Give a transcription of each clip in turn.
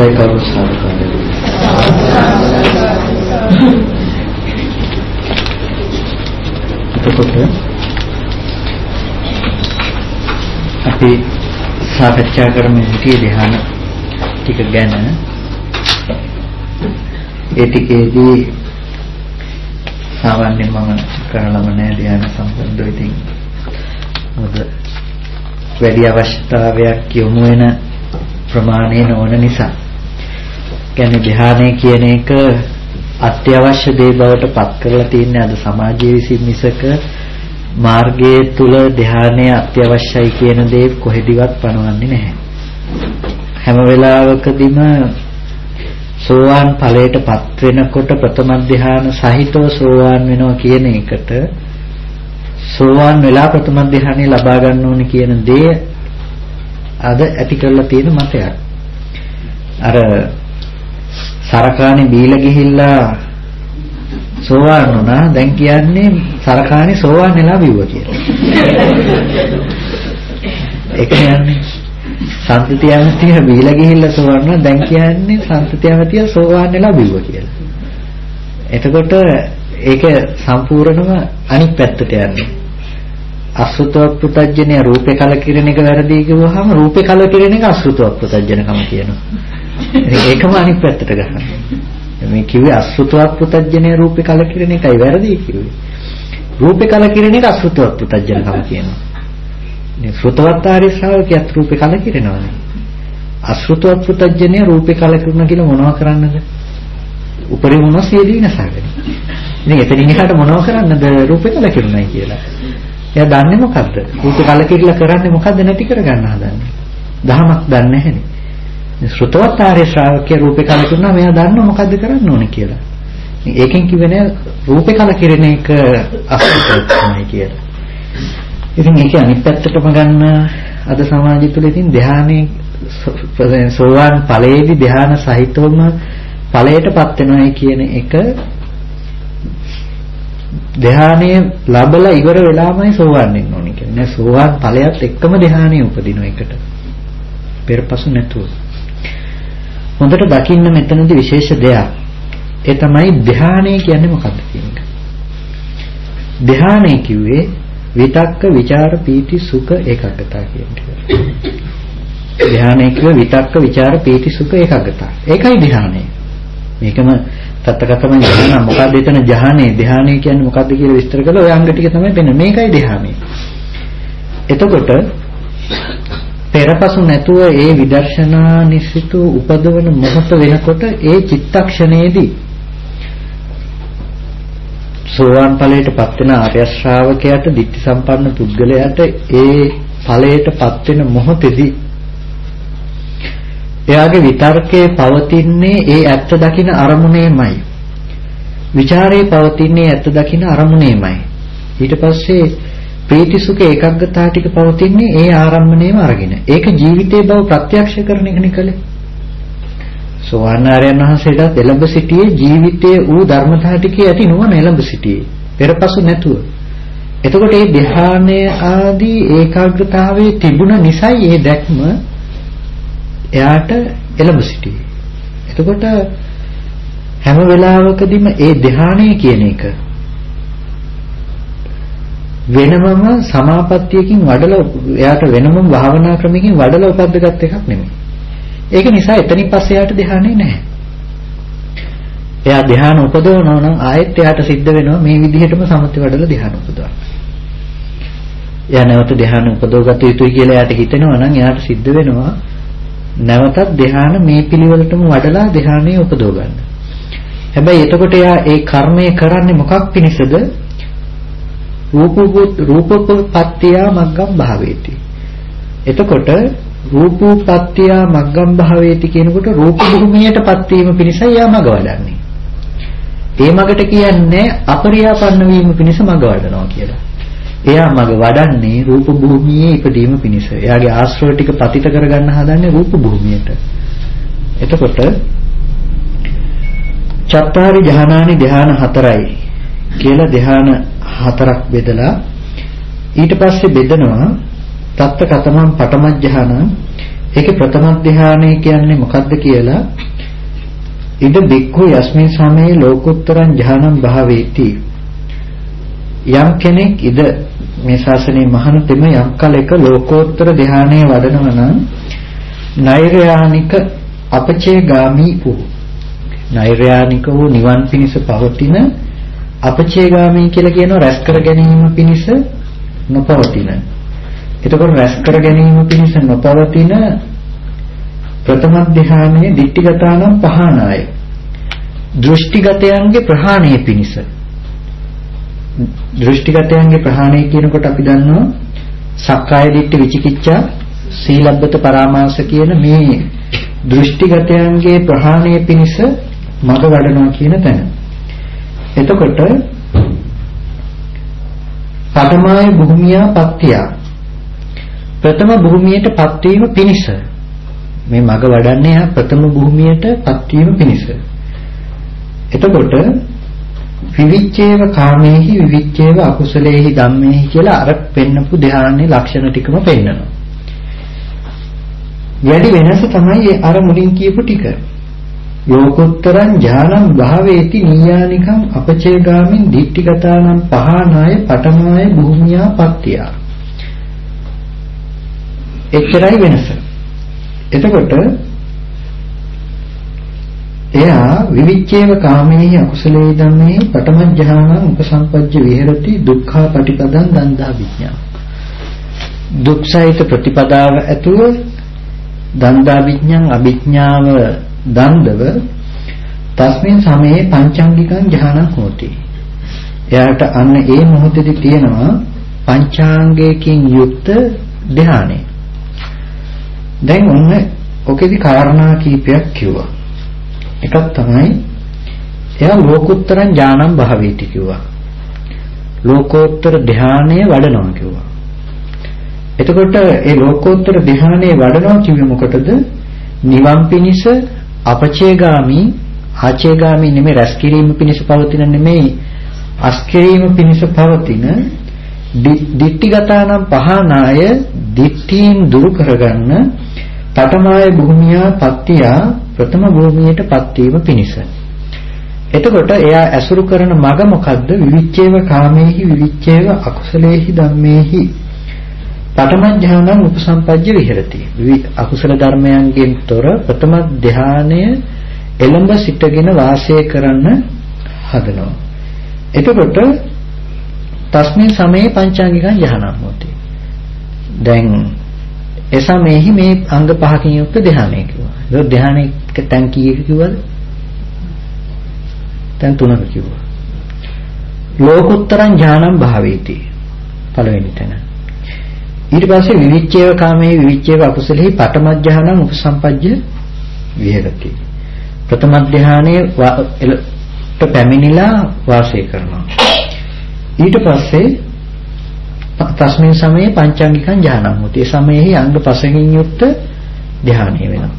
හොඳයි කවුරු සාකච්ඡා එතකොට අපි සාකච්ඡා කරමු සිටියේ ධ්‍යාන ටික ගැන ඒ ටිකේදී සාමාන්‍යයෙන් මම කරලම නෑ ධ්‍යාන සම්බන්ධව ඉතින් මොකද වැඩි අවශ්‍යතාවයක් යොමු වෙන ප්‍රමාණය නොවන නිසා. කියන්නේ ධ්‍යානය කියන එක අත්‍යවශ්‍ය දේ බවට පත් කරලා තියෙන අද සමාජයේ විසින් මිසක මාර්ගයේ තුල ධ්‍යානය අත්‍යවශ්‍යයි කියන දේ කොහෙදිවත් පනවන්නේ නැහැ. හැම වෙලාවකදීම සෝවාන් ඵලයට පත් වෙනකොට ප්‍රථම ධ්‍යාන සහිතව සෝවාන් වෙනවා කියන එකට සෝවාන් වෙලා ප්‍රථම ධ්‍යානෙ ලබා ගන්න ඕනේ කියන දේ අද ඇති කරලා තියෙන මතයක්. අර සරකාණේ බීලා ගිහිල්ලා සෝවාන් වුණා දැන් කියන්නේ සරකාණේ සෝවාන් වෙලා බිව්වා කියලා. ඒ කියන්නේ සම්පතියමතිය බීලා ගිහිල්ලා සෝවාන් වුණා දැන් කියන්නේ සම්පතියමතිය සෝවාන් වෙලා බිව්වා කියලා. එතකොට ඒක සම්පූර්ණම අනිත් පැත්තට යන්නේ. අසෘතවත් පුතඥය රූපේ කලකිරෙන එක වැරදි කිව්වහම රූපේ කලකිරෙන එක අසෘතවත් පුතඥකම කියනවා. ඒකම අනිත් පැත්තට ගහනවා. මේ කිව්වේ අසෘතවත් පුතඥය රූපේ කලකිරෙන එකයි වැරදි කිව්වේ. රූපේ කලකිරෙන එක අසෘතවත් පුතඥකම කියනවා. මේ ශ්‍රුතවත් ආර්ය ශ්‍රාවකයාත් රූපේ කලකිරෙනවානේ. අසෘතවත් පුතඥය රූපේ කලකිරුණා කියලා මොනව කරන්නද? උපරිම මොනවද සියලු විනාශගෙන. ඉතින් එතනින් එහාට මොනව කරන්නද රූපේ කලකිරුණයි කියලා. එයා දන්නේ මොකද්ද? රූප කලකිරිලා කරන්නේ මොකද්ද නැති කරගන්න හදන්නේ? දහමක් දන්නේ නැහැනේ. ශ්‍රුතවත් ආර්ය ශ්‍රාවකයා රූපේ කලකිරුණා මෙයා දන්නව මොකද්ද කරන්න ඕනේ කියලා. ඒකෙන් කිව්වේ නෑ රූපේ කලකිරෙන එක අසුතයි කියලා. ඉතින් ඒක අනිත් පැත්තටම ගන්න අද සමාජය තුළ ඉතින් ධානයේ සෝවාන් ඵලයේදී ධාන සහිතවම ඵලයටපත් වෙනවයි කියන එක ධානය ලැබලා ඉවර වෙලාමයි සෝවාන් වෙන්න ඕනේ කියන්නේ. නෑ සෝවාන් ඵලයත් එක්කම ධානය උපදින එකට. පෙරපසු නැතුව. හොඳට දකින්න මෙතනදී විශේෂ දෙයක්. ඒ තමයි ධානය කියන්නේ මොකක්ද කියන එක. ධානය කිව්වේ විතක්ක, ਵਿਚාර, පීති, සුඛ, ඒකාග්‍රතාව කියන එක. ධානය කිව්වේ විතක්ක, ਵਿਚාර, පීති, සුඛ, ඒකාග්‍රතාව. ඒකයි ධානය. මේකම තත්කතම ඥාන මොකක්ද එතන ධානයේ ධානය කියන්නේ මොකක්ද කියලා විස්තර කළා ඔය අංග ටික තමයි වෙන මේකයි ධානය. එතකොට පෙරපසු නැතුව ඒ විදර්ශනා නිසිත උපදවන මොහොත වෙනකොට ඒ චිත්තක්ෂණයේදී සෝවාන් ඵලයටපත් වෙන ආර්ය ශ්‍රාවකයාට ditthi සම්පන්න පුද්ගලයාට ඒ ඵලයටපත් වෙන මොහොතේදී එයාගේ විතර්කයේ පවතින්නේ ඒ ඇත්ත දකින අරමුණේමයි. ਵਿਚාරයේ පවතින්නේ ඇත්ත දකින අරමුණේමයි. ඊට පස්සේ ප්‍රීතිසුඛ ඒකග්ගතා ටික පවතින්නේ ඒ ආරම්භණයම අරගෙන. ඒක ජීවිතේ බව ප්‍රත්‍යක්ෂ කරන එකනේ කලේ. සෝවාන්ාරයන් වහන්සේට එළඹ සිටියේ ජීවිතයේ ඌ ධර්මතා ටිකේ ඇති නොවන එළඹ සිටියේ. පෙරපසු නැතුව. එතකොට මේ ධ්‍යානය ආදී ඒකාග්‍රතාවයේ තිබුණ නිසයි මේ දැක්ම එයාට එළඹ සිටියේ. එතකොට හැම වෙලාවකදීම ඒ ධානය කියන එක වෙනමම සමාපත්තියකින් වඩලා එයාට වෙනමම භාවනා ක්‍රමයකින් වඩලා උපද්දගත් එකක් නෙමෙයි. ඒක නිසා එතනින් පස්සේ එයාට ධානය නැහැ. එයා ධානය උපදවනවා නම් ආයෙත් එයාට සිද්ධ වෙනවා මේ විදිහටම සමථ වඩලා ධානය උපදවන්න. එයා නැවත ධානය උපදවගත යුතුයි කියලා එයාට හිතෙනවා නම් එයාට සිද්ධ වෙනවා නැවතත් ධ්‍යාන මේ පිළිවෙලටම වඩලා ධ්‍යානෙ උපදව ගන්න. හැබැයි එතකොට එයා ඒ කර්මය කරන්නේ මොකක් පිණිසද? රූපෝපත් රූපෝපත්ත්‍ය මග්ගම් භාවේති. එතකොට රූපෝපත්ත්‍ය මග්ගම් භාවේති කියනකොට රූප භූමියටපත් වීම පිණිසයි එයා මග වඩන්නේ. ඒ මගට කියන්නේ අපරියාපන්න වීම පිණිස මග වඩනවා කියලා. එයා මග වඩන්නේ රූප භූමියේ ඉපදීම පිණිස. එයාගේ ආශ්‍රව ටික පතිත කරගන්න හදන්නේ රූප භූමියට. එතකොට චත්තාරි ධානානි ධාන හතරයි කියලා ධාන හතරක් බෙදලා ඊට පස්සේ බෙදනවා තත්ත කතමං පඨම ධාන ඒකේ ප්‍රථම ධානය කියන්නේ මොකක්ද කියලා? ඉද බික්ඛු යස්මින් සමේ ලෝකුත්තරං ඥානං භාවේති. යම් කෙනෙක් ඉද මේ ශාසනයේ මහානතෙම යම් කලයක ලෝකෝත්තර ධානයේ වඩනවා නම් නෛර්යානික අපචේගාමි වූ නෛර්යානික වූ නිවන් පිණිස පවතින අපචේගාමි කියලා කියනවා රැස් කර ගැනීම පිණිස නොපවතින. එතකොට රැස් කර ගැනීම පිණිස නොපවතින ප්‍රථම ධ්‍යානයේ ditthිගතානම් පහනාය. දෘෂ්ටිගතයන්ගේ ප්‍රහාණය පිණිස. දෘෂ්ටිගතයන්ගේ ප්‍රහාණය කියනකොට අපි දන්නවා සක්කාය දිට්ඨි විචිකිච්ඡා සීලබ්බත පරාමාස කියන මේ දෘෂ්ටිගතයන්ගේ ප්‍රහාණය පිණිස මඟ වඩනවා කියන තැන. එතකොට පඨමාය භූමියා පත්‍තිය ප්‍රථම භූමියට පත්වීම පිණිස මේ මඟ වඩන්නේ ප්‍රථම භූමියට පත්වීම පිණිස. එතකොට විවිච්ඡේව කාමේහි විවිච්ඡේව අකුසලේහි ධම්මේහි කියලා අර පෙන්නපු ධානයේ ලක්ෂණ ටිකම පෙන්නනවා. වැඩි වෙනස තමයි අර මුලින් කියපු ටික. ලෝකෝත්තරං ඥානං භාවේති නීයානිකං අපචේගාමින් දිට්ඨිගතානම් පහනාය පඨමාය භූමියා පත්‍තිය. එච්චරයි වෙනස. එතකොට එයා විවිච්ඡේව කාමේහි අකුසලේ ධම්මේ පඨම ඥානං උපසම්පජ්ජ විහෙරති දුක්ඛා පටිපදං දන්දා විඥා. දුක්සහිත ප්‍රතිපදාව ඇතුව දන්දා විඥාන් අභිඥාව දන්දව තස්මින් සමයේ පංචාංගිකං ඥානං හෝති. එයාට අන්න ඒ මොහොතේදී තියෙනවා පංචාංගයකින් යුක්ත ධානය. දැන් ඔන්න ඔකෙදි කාරණා කීපයක් කිව්වා. එකක් තමයි එයා ලෝකෝත්තරං ඥානං භාවේති කිව්වා. ලෝකෝත්තර ධානය වඩනවා කිව්වා. එතකොට ඒ ලෝකෝත්තර ධානයේ වඩනවා කිව්වේ මොකටද? නිවන් පිණිස අපචේගාමි ආචේගාමි නෙමෙයි රැස් කිරීම පිණිස පවතින නෙමෙයි. අස් කිරීම පිණිස පවතින දිට්ඨිගතානම් පහනාය දිට්ඨීන් දුරු කරගන්න පඨමාය භූමියා පත්‍තිය ප්‍රථම භූමියට පත්වීම පිණිස. එතකොට එයා ඇසුරු කරන මග මොකද්ද? විවිච්ඡේව කාමේහි විවිච්ඡේව අකුසලේහි ධම්මේහි. පඨම ධානං උපසම්පජ්ජ විහෙරති. අකුසල ධර්මයන්ගෙන් තොර ප්‍රථම ධානය එළඹ සිටගෙන වාසය කරන්න හදනවා. එතකොට තස්මින් සමේ පංචාංගිකං යහනම් හොති. දැන් එසමෙහි මේ අංග පහකින් යුක්ත ධානය කිව්වා. ඒක ධානයක තැන් කීයක කිව්වද? තැන් තුනක කිව්වා. ලෝකුත්තරං ඥානං භාවේති. පළවෙනි තැන. ඊට පස්සේ විවිච්ඡේව කාමයේ විවිච්ඡේව අකුසලෙහි පඨම ධානං උපසම්පජ්ජ විහෙරති. ප්‍රථම ධානයේ ට පැමිණිලා වාසය කරනවා. ඊට පස්සේ තස්මින් සමයේ පංචාංගිකං ධානං මුති. ඒ සමයේ අංග පසකින් යුක්ත ධානය වෙනවා.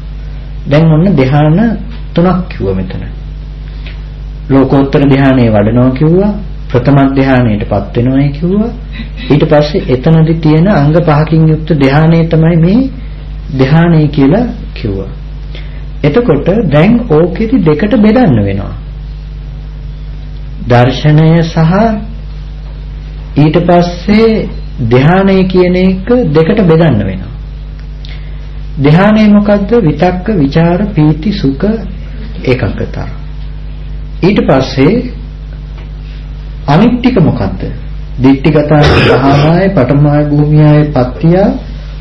දැන් ඔන්න ධාන තුනක් කිව්ව මෙතන. ලෝකෝත්තර ධානයේ වඩනවා කිව්වා ප්‍රථම ධානයටපත් වෙනවයි කිව්වා. ඊට පස්සේ එතනදි තියෙන අංග පහකින් යුක්ත ධානය තමයි මේ ධානය කියලා කිව්වා. එතකොට දැන් ඕකෙදි දෙකට බෙදන්න වෙනවා. දර්ශනය සහ ඊට පස්සේ ධානය කියන එක දෙකට බෙදන්න වෙනවා. ධානය මොකද්ද? විතක්ක, ਵਿਚාර, පීති, සුඛ, ඒකග්ගතා. ඊට පස්සේ අනිත් ටික මොකද්ද? දිට්ඨිගතා සහනාය පඨමාය භූමියාය පත්‍තිය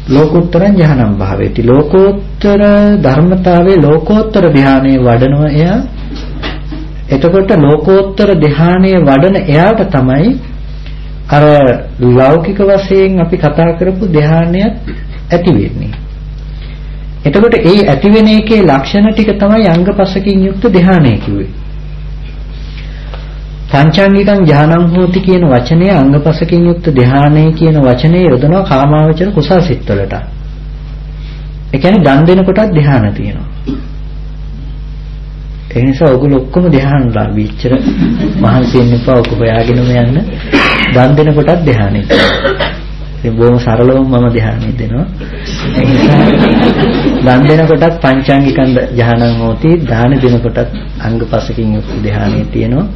ලෝකෝත්තර ඥානම් භාවේති. ලෝකෝත්තර ධර්මතාවයේ ලෝකෝත්තර ධානයේ වඩනවා එයා. එතකොට ලෝකෝත්තර ධානයේ වඩන එයාට තමයි අර ලෞකික වශයෙන් අපි කතා කරපු ධානයත් ඇති වෙන්නේ. එතකොට ඒ ඇති වෙන එකේ ලක්ෂණ ටික තමයි අංගපසකින් යුක්ත ධානය කිව්වේ. පංචාංගිකං ඥානං හෝති කියන වචනය අංගපසකින් යුක්ත ධානය කියන වචනේ යොදනවා කාමාවචර කුසල් සිත්වලට. ඒ කියන්නේ දන් දෙන කොටත් ධාන තියෙනවා. ඒ නිසා ඔයගොල්ලෝ ඔක්කොම ධානලා විචර මහන්සි වෙන්න එපා ඔක හොයාගෙනම යන්න. දන් දෙන කොටත් ධානය. ඉතින් බොහොම සරලවම මම ධානය දෙනවා. දන් දෙනකොටත් පංචාංගිකන්ද ධානං හෝති දාන දෙනකොටත් අංග පසකින් යුක්ත ධානයේ තියෙනවා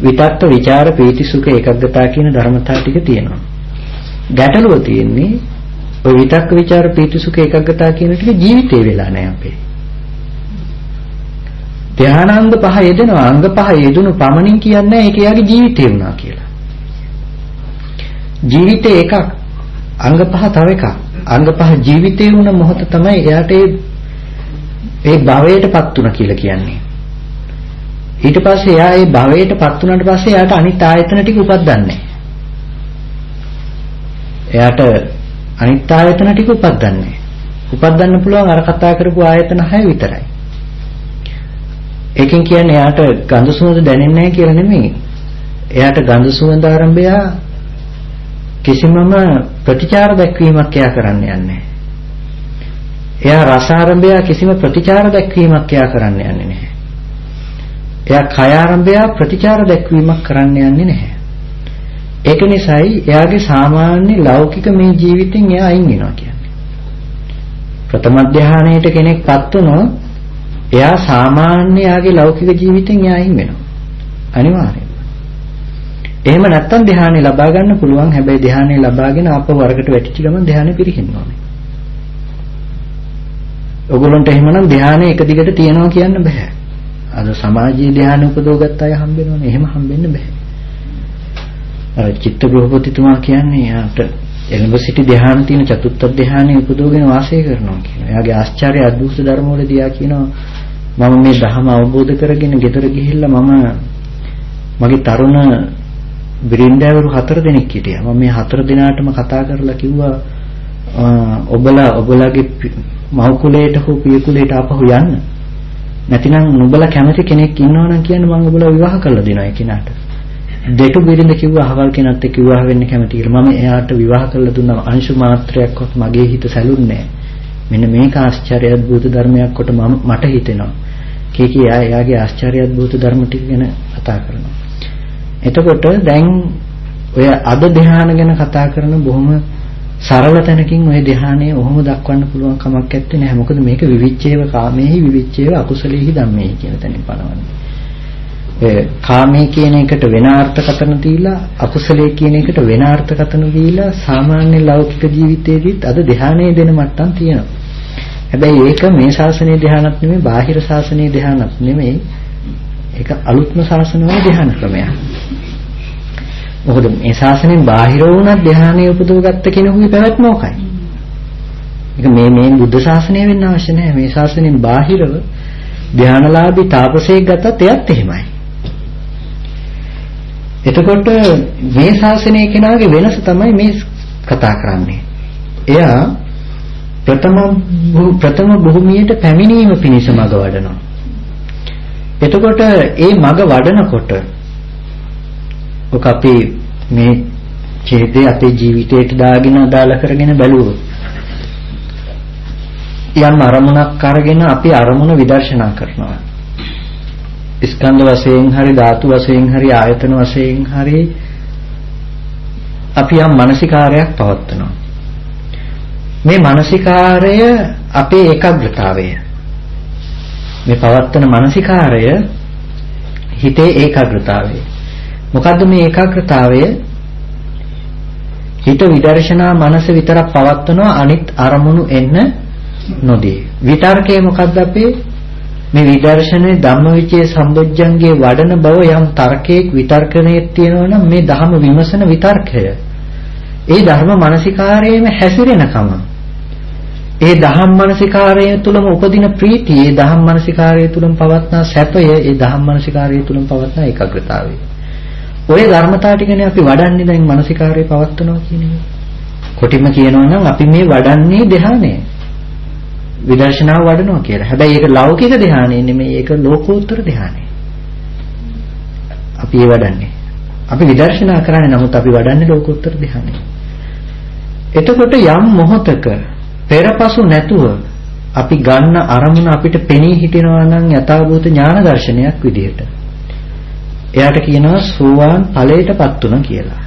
විතත්ත ਵਿਚාර ප්‍රීති සුඛ ඒකග්ගතා කියන ධර්මතා ටික තියෙනවා. ගැටලුව තියෙන්නේ ඔය විතක්ක ਵਿਚාර ප්‍රීති සුඛ ඒකග්ගතා කියන ටික ජීවිතේ වෙලා නැහැ අපේ. ධානාංග පහ යෙදෙනවා අංග පහ යෙදුණු පමණින් කියන්නේ ඒක යාගේ ජීවිතේ වුණා කියලා. ජීවිතේ එකක් අංග පහ තව එකක්. අංග පහ ජීවිතේ වුණ මොහොත තමයි එයාට ඒ භවයටපත් වුණා කියලා කියන්නේ. ඊට පස්සේ එයා ඒ භවයටපත් උනාට පස්සේ එයාට අනිත් ආයතන ටික උපදින්නේ එයාට අනිත් ආයතන ටික උපදින්නේ උපදින්න පුළුවන් අර කතා කරපු ආයතන 6 විතරයි. ඒකෙන් කියන්නේ එයාට ගඳ සුවඳ දැනෙන්නේ නැහැ කියලා නෙමෙයි. එයාට ගඳ සුවඳ ආරම්භය කිසිමම ප්‍රතිචාර දැක්වීමක් එයා කරන්න යන්නේ එයා රස ආරම්භය කිසිම ප්‍රතිචාර දැක්වීමක් එයා කරන්න යන්නේ නැහැ. එයා කය ආරම්භය ප්‍රතිචාර දැක්වීමක් කරන්න යන්නේ නැහැ. ඒක නිසායි එයාගේ සාමාන්‍ය ලෞකික මේ ජීවිතෙන් එයා අයින් වෙනවා කියන්නේ. ප්‍රථම ධානයේට කෙනෙක්පත් වුණොත් එයා සාමාන්‍ය එයාගේ ලෞකික ජීවිතෙන් එයා අයින් වෙනවා. අනිවාර්යයෙන්. එහෙම නැත්තම් ධ්‍යානෙ ලබා ගන්න පුළුවන්. හැබැයි ධ්‍යානෙ ලබාගෙන ආපහු වරකට වැටිච්ච ගමන් ධ්‍යානෙ පිරිහින්න ඕනේ. ඔගොල්ලන්ට එහෙමනම් ධ්‍යානෙ එක දිගට තියනවා කියන්න බෑ. අද සමාජීය ධ්‍යාන උපදවගත්ත අය හම්බෙනවනේ. එහෙම හම්බෙන්න බෑ. අර චිත්තග්‍රහපතිතුමා කියන්නේ යාට එළඹ සිටි ධ්‍යාන තියෙන චතුත්ථ ධ්‍යානෙ උපදවගෙන වාසය කරනවා කියනවා. එයාගේ ආශ්චර්ය අద్భుත ධර්මවලදී යා කියනවා මම මේ ධහම අවබෝධ කරගෙන ගෙදර ගිහිල්ලා මම මගේ තරුණ බිරින්දෑවරු හතර දෙනෙක් හිටියා. මම මේ හතර දෙනාටම කතා කරලා කිව්වා ඔබලා ඔබලාගේ මව් කුලයට හෝ පිය කුලයට ආපහු යන්න. නැතිනම් නුඹලා කැමති කෙනෙක් ඉන්නවනම් කියන්න මම ඔබලා විවාහ කරලා දෙනවා ඒ කෙනාට. දෙටු බිරිඳ කිව්වා අහවල් කෙනත් එක්ක විවාහ වෙන්න කැමති කියලා. මම එයාට විවාහ කරලා දුන්නා අංශු මාත්‍රයක්වත් මගේ හිත සැලුන්නේ මෙන්න මේක ආශ්චර්ය අද්භූත ධර්මයක් කොට මට හිතෙනවා. කී කී එයාගේ ආශ්චර්ය අද්භූත ධර්ම ටික ගැන කතා කරනවා. එතකොට දැන් ඔය අද ධ්‍යාන ගැන කතා කරන බොහොම සරල තැනකින් ওই ධ්‍යානය ඔහොම දක්වන්න පුළුවන් කමක් නැත්තේ නෑ මොකද මේක විවිච්ඡේව කාමේහි විවිච්ඡේව අකුසලේහි ධම්මේහි කියන තැනින් පනවන්නේ. ඒ කාමයේ කියන එකට වෙන අර්ථකථන දීලා අකුසලයේ කියන එකට වෙන අර්ථකථන දීලා සාමාන්‍ය ලෞකික ජීවිතයේදීත් අද ධ්‍යානයේ දෙන මට්ටම් තියෙනවා. හැබැයි ඒක මේ ශාසනීය ධ්‍යානත් නෙමෙයි බාහිර ශාසනීය ධ්‍යානත් නෙමෙයි ඒක අලුත්ම ශාසනවල ධ්‍යාන ක්‍රමයක්. මොකද මේ ශාසනයෙන් බාහිර වුණත් ධ්‍යානය උපදවගත්ත කෙනෙකුගේ පැවැත්ම ඕකයි. ඒක මේ මේ බුද්ධ ශාසනය වෙන්න අවශ්‍ය නැහැ. මේ ශාසනයෙන් බාහිරව ධ්‍යානලාභී තාපසයෙක් ගත්තත් එයත් එහෙමයි. එතකොට මේ ශාසනයේ කෙනාගේ වෙනස තමයි මේ කතා කරන්නේ. එයා ප්‍රථම ප්‍රථම භූමියට පැමිණීම පිණිස මඟ වඩනවා. එතකොට ඒ මඟ වඩනකොට ඔක අපි මේ ඡේදය අපේ ජීවිතයට දාගෙන අදාළ කරගෙන බැලුවොත් යම් අරමුණක් අරගෙන අපි අරමුණ විදර්ශනා කරනවා. ස්කන්ධ වශයෙන් හරි ධාතු වශයෙන් හරි ආයතන වශයෙන් හරි අපි යම් මානසිකාරයක් පවත්වනවා. මේ මානසිකාරය අපේ ඒකාග්‍රතාවය. මේ පවත්වන මානසිකාරය හිතේ ඒකාග්‍රතාවය. මොකද්ද මේ ඒකාග්‍රතාවය? හිත විදර්ශනා මනස විතරක් පවත්වනවා අනිත් අරමුණු එන්න නොදී. විතර්කය මොකද්ද අපේ? මේ විදර්ශනේ ධම්මවිචේ සම්බොජ්ජංගේ වඩන බව යම් තර්කයක විතර්කණයේ තියෙනවා නම් මේ ධර්ම විමසන විතර්කය. ඒ ධර්ම මානසිකාරයේම හැසිරෙනකම ඒ දහම් මනසිකාරය තුළම උපදින ප්‍රීතිය, ඒ දහම් මනසිකාරය තුළම පවත්නා සැපය, ඒ දහම් මනසිකාරය තුළම පවත්නා ඒකාග්‍රතාවය. ওই ධර්මතාව ටිකනේ අපි වඩන්නේ දැන් මානසිකාරය පවත්වනවා කියන එක. කොටිම කියනවා නම් අපි මේ වඩන්නේ ධ්‍යානය. විදර්ශනාව වඩනවා කියලා. හැබැයි ඒක ලෞකික ධ්‍යානෙ නෙමෙයි ඒක ලෝකෝත්තර ධ්‍යානෙ. අපි ඒ වඩන්නේ. අපි විදර්ශනා කරන්නේ නමුත් අපි වඩන්නේ ලෝකෝත්තර ධ්‍යානෙ. එතකොට යම් මොහතක පෙරපසු නැතුව අපි ගන්න අරමුණ අපිට පෙනී හිටිනවා නම් යථාභූත ඥාන දර්ශනයක් විදිහට. එයාට කියනවා සෝවාන් ඵලයටපත් උන කියලා.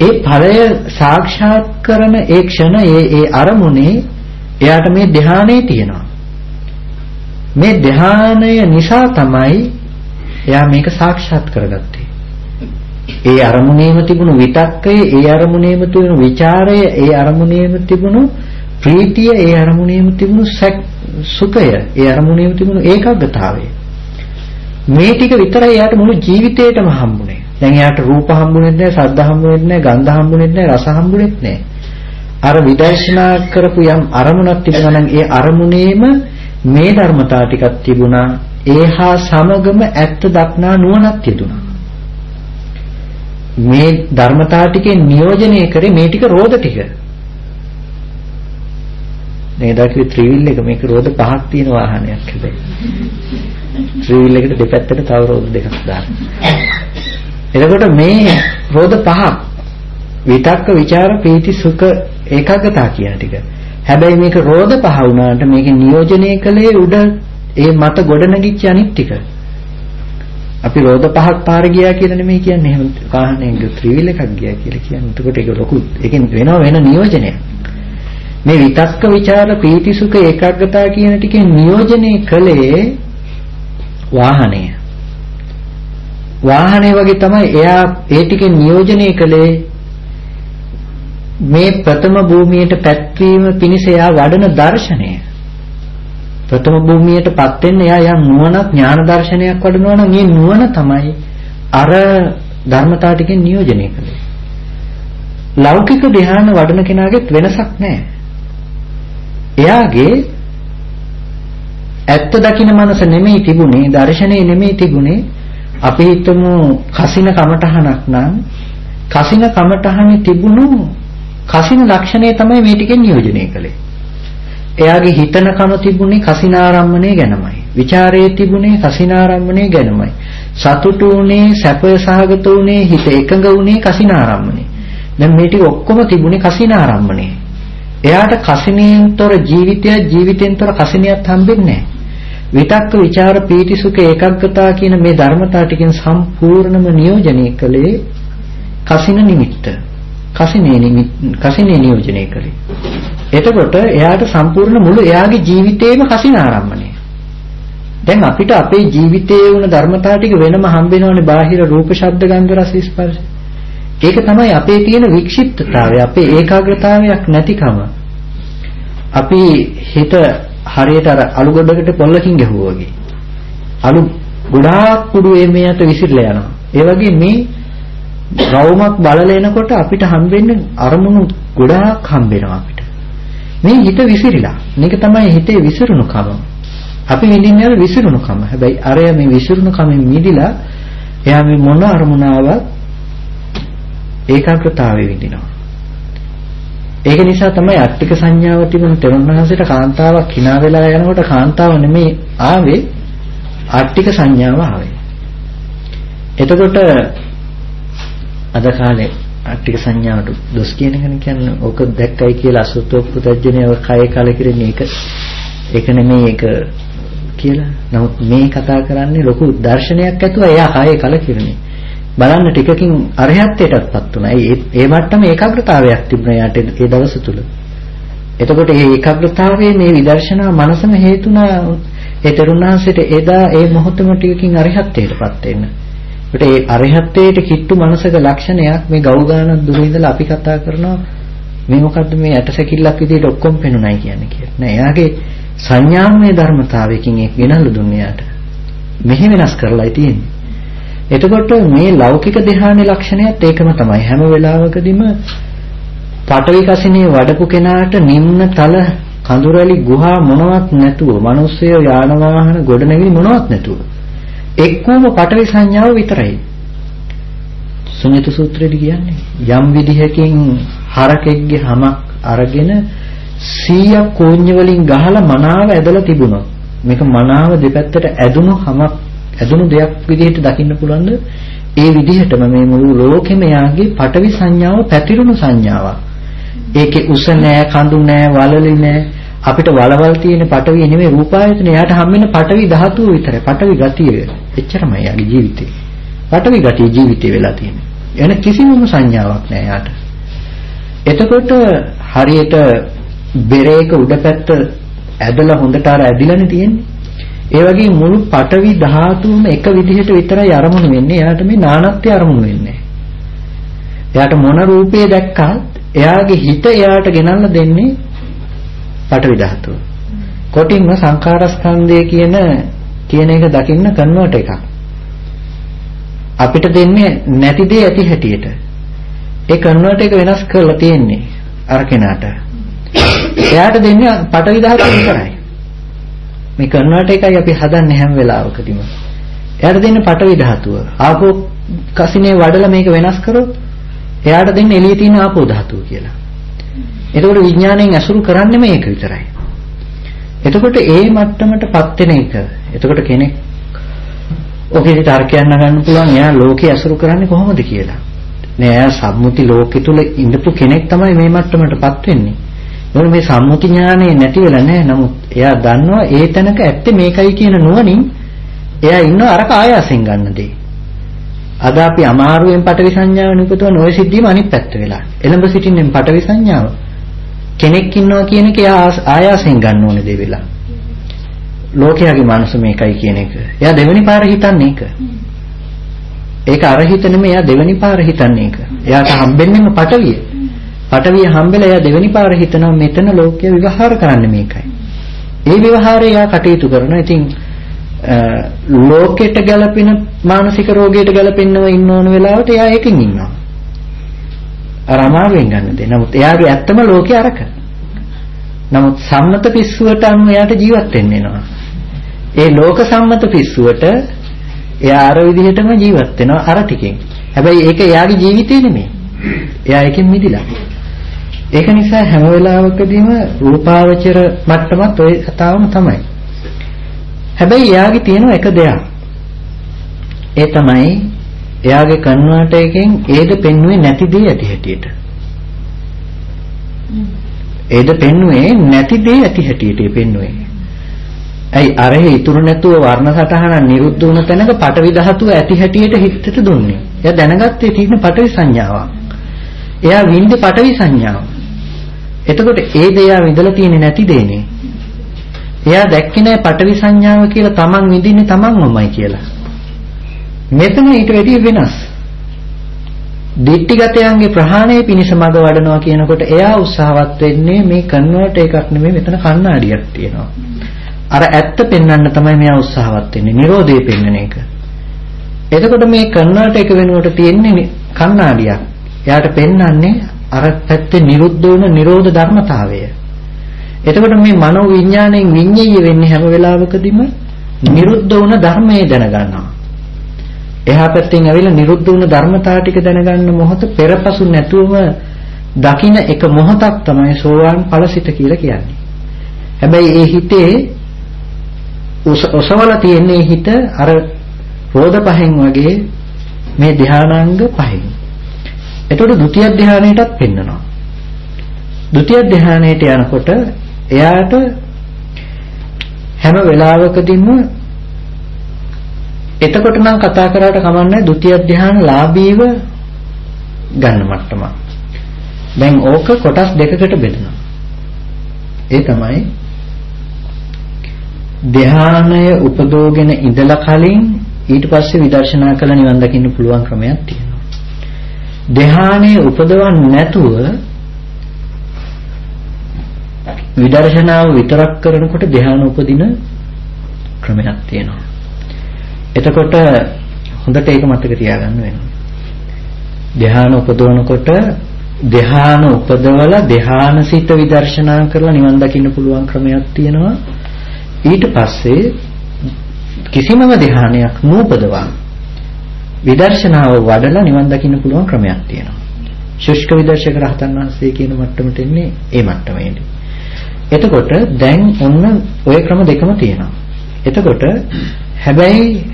ඒ ඵලය සාක්ෂාත් කරන ඒ ක්ෂණ ඒ ඒ අරමුණේ එයාට මේ ධානයේ තියෙනවා. මේ ධානය නිසා තමයි එයා මේක සාක්ෂාත් කරගත්තේ. ඒ අරමුණේම තිබුණු විතක්කය, ඒ අරමුණේම තිබුණු ਵਿਚාරය, ඒ අරමුණේම තිබුණු ප්‍රීතිය, ඒ අරමුණේම තිබුණු සුඛය, ඒ අරමුණේම තිබුණු ඒකාග්‍රතාවය. මේ ටික විතරයි එයාට මුළු ජීවිතේටම හම්බුනේ. දැන් එයාට රූප හම්බුනේ නැහැ, ශබ්ද හම්බුනේ නැහැ, ගන්ධ හම්බුනේ නැහැ, රස හම්බුනේ නැහැ. අර විදර්ශනා කරපු යම් අරමුණක් තිබුණා නම් ඒ අරමුණේම මේ ධර්මතා ටිකක් තිබුණා. ඒහා සමගම ඇත්ත දක්නා නුවණක් තිබුණා. මේ ධර්මතා ටිකේ නියෝජනය කරේ මේ ටික රෝධ ටික. නේද කිව්වේ ත්‍රිවිල් එක මේක රෝධ පහක් තියෙන වාහනයක් හැබැයි. ත්‍රිවිල් එකට දෙපැත්තට තව රෝද දෙකක් දාන්න. එතකොට මේ රෝද පහක් විතක්ක ਵਿਚාර ප්‍රීති සුඛ ඒකාගතා කියන ටික. හැබැයි මේක රෝද පහ වුණාට මේක නියෝජනය කළේ උඩ ඒ මත ගොඩනගිච්ච අනිත් ටික. අපි රෝද පහක් පාර ගියා කියලා නෙමෙයි කියන්නේ. එහෙම වාහනේ ත්‍රිවිල් එකක් ගියා කියලා කියන්නේ. එතකොට ඒක ලොකු ඒකෙන් වෙනව වෙන නියෝජනයක්. මේ විතක්ක ਵਿਚාර ප්‍රීති සුඛ ඒකාග්‍රතාව කියන ටිකේ නියෝජනය කළේ වාහනය. වාහනේ වගේ තමයි එයා ඒ ටිකෙන් නියෝජනය කළේ මේ ප්‍රථම භූමියට පැත්වීම පිණිස එයා වඩන දර්ශනය ප්‍රථම භූමියටපත් වෙන්න එයා යම් නුවණක් ඥාන දර්ශනයක් වඩනවා නම් මේ නුවණ තමයි අර ධර්මතාව ටිකෙන් නියෝජනය කළේ. ලෞකික ධ්‍යාන වඩන කෙනාගෙත් වෙනසක් නැහැ. එයාගේ ඇත්ත දකින්න මනස නෙමෙයි තිබුණේ, දර්ශනේ නෙමෙයි තිබුණේ. අපි හිතමු කසින කමටහනක් නම් කසින කමටහනේ තිබුණු කසින ලක්ෂණය තමයි මේ ටිකෙන් නියෝජනය කළේ. එයාගේ හිතනකම තිබුණේ කසිනාරම්මණය ගැනමයි. ਵਿਚාරයේ තිබුණේ කසිනාරම්මණය ගැනමයි. සතුටු උනේ, සැපය සහගත උනේ, හිත එකඟ උනේ කසිනාරම්මණය. දැන් මේ ටික ඔක්කොම තිබුණේ කසිනාරම්මණය. එයාට කසිනියෙන්තර ජීවිතය ජීවිතෙන්තර කසිනියක් හම්බෙන්නේ නැහැ. විතක්ක ਵਿਚාර පීති සුඛ ඒකාග්‍රතාව කියන මේ ධර්මතා ටිකෙන් සම්පූර්ණම නියෝජනය කළේ කසින නිමිත්ත. කසිනේ නිමිත් කසිනේ නියෝජනය කළේ. එතකොට එයාට සම්පූර්ණ මුළු එයාගේ ජීවිතේම කසින ආරම්භණය. දැන් අපිට අපේ ජීවිතයේ වුණ ධර්මතා ටික වෙනම හම්බෙනවනේ බාහිර රූප ශබ්ද ගන්ධ රස ස්පර්ශ. ඒක තමයි අපේ තියෙන වික්ෂිප්තතාවය, අපේ ඒකාග්‍රතාවයක් නැතිකම. අපි හිත හරියට අර අලු ගොඩකට පොල්ලකින් ගැහුවා වගේ. අලු ගොඩාක් කුඩු එමෙයට විසිරලා යනවා. ඒ වගේ මේ රවුමක් බලල එනකොට අපිට හම්බෙන්නේ අරමුණු ගොඩාක් හම්බෙනවා අපිට. මේ හිත විසිරිලා. මේක තමයි හිතේ විසිරුණුකම. අපි විඳින්නේ අර විසිරුණුකම. හැබැයි අරය මේ විසිරුණුකමෙන් මිදිලා එයා මේ මොන අරමුණාවක් ඒකාග්‍රතාවයේ විඳිනවා. ඒක නිසා තමයි අට්ටික සංඥාව තිබුණු තෙරුණාංශයට කාන්තාවක් hina වෙලා යනකොට කාන්තාව නෙමෙයි ආවේ අට්ටික සංඥාව ආවේ. එතකොට අද කාලේ ටික සංඥාවට දොස් කියන එකනේ කියන්නේ ඕක දැක්කයි කියලා අසුතෝ පුතඥය කය කලකිරෙන්නේ ඒක ඒක නෙමෙයි ඒක කියලා. නමුත් මේ කතා කරන්නේ ලොකු දර්ශනයක් ඇතුව එයා කය කලකිරෙන්නේ. බලන්න ටිකකින් අරහත්ත්වයටපත් උනා. ඒ ඒ මට්ටම ඒකාග්‍රතාවයක් තිබුණා යාට ඒ දවස තුල. එතකොට මේ ඒකාග්‍රතාවයේ මේ විදර්ශනා මනසම හේතුණා ඒ තරුණාංශයට එදා ඒ මොහොතම ටිකකින් අරහත්ත්වයටපත් වෙන්න. ඒකට ඒ අරහත්ත්වයට කිට්ටු මනසක ලක්ෂණයක් මේ ගව් ගානක් දුර ඉඳලා අපි කතා කරනවා මේ මොකද්ද මේ ඇටසැකිල්ලක් විදිහට ඔක්කොම පෙනුනයි කියන්නේ කියලා. නෑ එයාගේ සංඥාමය ධර්මතාවයකින් ඒක ගෙනල්ලා දුන්නේ යාට. මෙහි වෙනස් කරලායි තියෙන්නේ. එතකොට මේ ලෞකික ධ්‍යානයේ ලක්ෂණයත් ඒකම තමයි. හැම වෙලාවකදීම පටවි කසිනේ වඩපු කෙනාට නිම්න තල කඳුරැලි ගුහා මොනවත් නැතුව, මිනිස්සය යාන වාහන ගොඩනැගිලි මොනවත් නැතුව එක්කම පටවි සංඥාව විතරයි. සුඤ්ඤත සූත්‍රයේදී කියන්නේ යම් විදිහකින් හරකෙක්ගේ හමක් අරගෙන 100ක් කෝඤ්ඤ වලින් ගහලා මනාව ඇදලා තිබුණා. මේක මනාව දෙපැත්තට ඇදුණු හමක් ඇදුණු දෙයක් විදිහට දකින්න පුළුවන්ද? ඒ විදිහටම මේ මුළු ලෝකෙම යාගේ පටවි සංඥාව පැතිරුණු සංඥාවක්. ඒකේ උස නෑ, කඳු නෑ, වලලි නෑ, අපිට වලවල් තියෙන පටවිය නෙමෙයි රූපායතන. එයාට හම්බෙන පටවි ධාතුව විතරයි. පටවි ගතිය. එච්චරමයි යාගේ ජීවිතේ. පටවි ගතිය ජීවිතේ වෙලා තියෙන්නේ. එන කිසිම සංඥාවක් නෑ යාට. එතකොට හරියට බෙරේක උඩ පැත්ත ඇදලා හොඳට අර ඇදිලානේ තියෙන්නේ. ඒ වගේ මුළු පටවි ධාතුවම එක විදිහට විතරයි අරමුණු වෙන්නේ. එයාට මේ නානත්වය අරමුණු වෙන්නේ. එයාට මොන රූපේ දැක්කත් එයාගේ හිත එයාට ගෙනල්ලා දෙන්නේ පටවි ධාතුව. කොටින්ම සංඛාරස්කන්ධය කියන කියන එක දකින්න කන්වර්ට් එකක්. අපිට දෙන්නේ නැති දේ ඇති හැටියට. ඒ කන්වර්ට් එක වෙනස් කරලා තියෙන්නේ අර කෙනාට. එයාට දෙන්නේ පටවි ධාතුව විතරයි. මේ කන්වර්ට් එකයි අපි හදන්නේ හැම වෙලාවකදීම. එයාට දෙන්නේ පටවි ධාතුව. ආපෝ කසිනේ වඩලා මේක වෙනස් කරොත් එයාට දෙන්නේ එළියේ තියෙන ආපෝ ධාතුව කියලා. එතකොට විඥාණයෙන් ඇසුරු කරන්නේ මේක විතරයි. එතකොට ඒ මට්ටමටපත් වෙන එක. එතකොට කෙනෙක් ඔකේ තර්කයන් නගන්න පුළුවන් එයා ලෝකේ ඇසුරු කරන්නේ කොහොමද කියලා. නෑ එයා සම්මුති ලෝකෙ තුල ඉඳපු කෙනෙක් තමයි මේ මට්ටමටපත් වෙන්නේ. මොකද මේ සම්මුති ඥානෙ නැති වෙලා නෑ. නමුත් එයා දන්නවා ඒ තැනක ඇත්තේ මේකයි කියන නුවණින් එයා ඉන්නවා අරක ආයාසෙන් ගන්න දේ. අද අපි අමාරුවෙන් පටවි සංඥාව නිපදවන ওই සිද්ධියම අනිත් පැත්ත වෙලා. එළඹ සිටින්නෙන් පටවි සංඥාව. කෙනෙක් ඉන්නවා කියන එක එයා ආයාසෙන් ගන්න ඕනේ දේ වෙලා. ලෝකයාගේ මනස මේකයි කියන එක. එයා දෙවෙනි පාර හිතන්නේ ඒක. ඒක අර හිත නෙමෙයි එයා දෙවෙනි පාර හිතන්නේ ඒක. එයාට හම්බෙන්නේම පටවිය. පටවිය හම්බෙලා එයා දෙවෙනි පාර හිතනවා මෙතන ලෝකය විවහාර කරන්නේ මේකයි. ඒ විවහාරය එයා කටයුතු කරනවා. ඉතින් ලෝකෙට ගැලපෙන මානසික රෝගයට ගැලපෙන්නව ඉන්න ඕන වෙලාවට එයා ඒකෙන් ඉන්නවා. අර අමාරුවෙන් ගන්න දෙය. නමුත් එයාගේ ඇත්තම ලෝකේ අරක. නමුත් සම්මත පිස්සුවට අනුව එයාට ජීවත් වෙන්න වෙනවා. ඒ ලෝක සම්මත පිස්සුවට එයා අර විදිහටම ජීවත් වෙනවා අර ටිකෙන්. හැබැයි ඒක එයාගේ ජීවිතේ නෙමෙයි. එයා එකෙන් මිදිලා. ඒක නිසා හැම වෙලාවකදීම රූපාවචර මට්ටමත් ওই කතාවම තමයි. හැබැයි එයාගේ තියෙන එක දෙයක්. ඒ තමයි එයාගේ කන්වර්ට් එකෙන් ඒද පෙන්වුවේ නැති දේ ඇති හැටියට. ඒද පෙන්වුවේ නැති දේ ඇති හැටියට පෙන්වුවේ. ඇයි අරහේ ඉතුරු නැතුව වර්ණ සටහන නිරුද්ධ වුණ තැනක පටවි ධාතුව ඇති හැටියට හිතට දුන්නේ. එයා දැනගත්තේ තියෙන පටවි සංඥාවක්. එයා විඳේ පටවි සංඥාව. එතකොට ඒ දෙයා විඳලා තියෙන්නේ නැති දෙන්නේ. එයා දැක්කේ නැහැ පටවි සංඥාව කියලා තමන් විඳින්නේ තමන්මමයි කියලා. මෙතන ඊට වැඩිය වෙනස්. දිට්ඨිගතයන්ගේ ප්‍රහාණය පිණිස මඟ වඩනවා කියනකොට එයා උත්සාහවත් වෙන්නේ මේ කන්වර්ට් එකක් නෙමෙයි මෙතන කණ්ණාඩියක් තියෙනවා. අර ඇත්ත පෙන්වන්න තමයි මෙයා උත්සාහවත් වෙන්නේ. Nirodhe පෙන්වන එක. එතකොට මේ කන්වර්ට් එක වෙනුවට තියෙන්නේ කණ්ණාඩියක්. එයාට පෙන්වන්නේ අර පැත්තේ නිරුද්ධ වුණ නිරෝධ ධර්මතාවය. එතකොට මේ මනෝ විඥාණයෙන් විඤ්ඤාය වෙන්නේ හැම වෙලාවකදීම නිරුද්ධ වුණ ධර්මයේ දැනගන්නවා. එහා පැත්තෙන් ඇවිල්ලා නිරුද්ධ වුණ ධර්මතාව ටික දැනගන්න මොහොත පෙරපසු නැතුවම දකින්න එක මොහොතක් තමයි සෝවාන් ඵලසිත කියලා කියන්නේ. හැබැයි ඒ හිතේ ඔසවල තියෙන්නේ හිත අර රෝද පහෙන් වගේ මේ ධානාංග පහෙන්. එතකොට ဒုတိ ය ධානයටත් පෙන්නනවා. ဒုတိ ය ධානයට යනකොට එයාට හැම වෙලාවකදීම එතකොට නම් කතා කරාට කමන්නේ ဒုတိ ය ධාන ලාභීව ගන්න මට්ටම. දැන් ඕක කොටස් දෙකකට බෙදෙනවා. ඒ තමයි ධානය උපදෝගෙන ඉඳලා කලින් ඊට පස්සේ විදර්ශනා කළ නිවන් දකින්න පුළුවන් ක්‍රමයක් තියෙනවා. ධානය උපදවන්නේ නැතුව විදර්ශනාව විතරක් කරනකොට ධ්‍යාන උපදින ක්‍රමයක් තියෙනවා. එතකොට හොඳට ඒක මතක තියාගන්න වෙනවා. ධ්‍යාන උපදවනකොට ධ්‍යාන උපදවලා ධ්‍යානසිත විදර්ශනා කරලා නිවන් දකින්න පුළුවන් ක්‍රමයක් තියෙනවා. ඊට පස්සේ කිසිමම ධ්‍යානයක් නූපදවා විදර්ශනාව වඩලා නිවන් දකින්න පුළුවන් ක්‍රමයක් තියෙනවා. ශුෂ්ක විදර්ශක රහතන් වහන්සේ කියන මට්ටමට එන්නේ ඒ මට්ටමේදී. එතකොට දැන් ඔන්න ওই ක්‍රම දෙකම තියෙනවා. එතකොට හැබැයි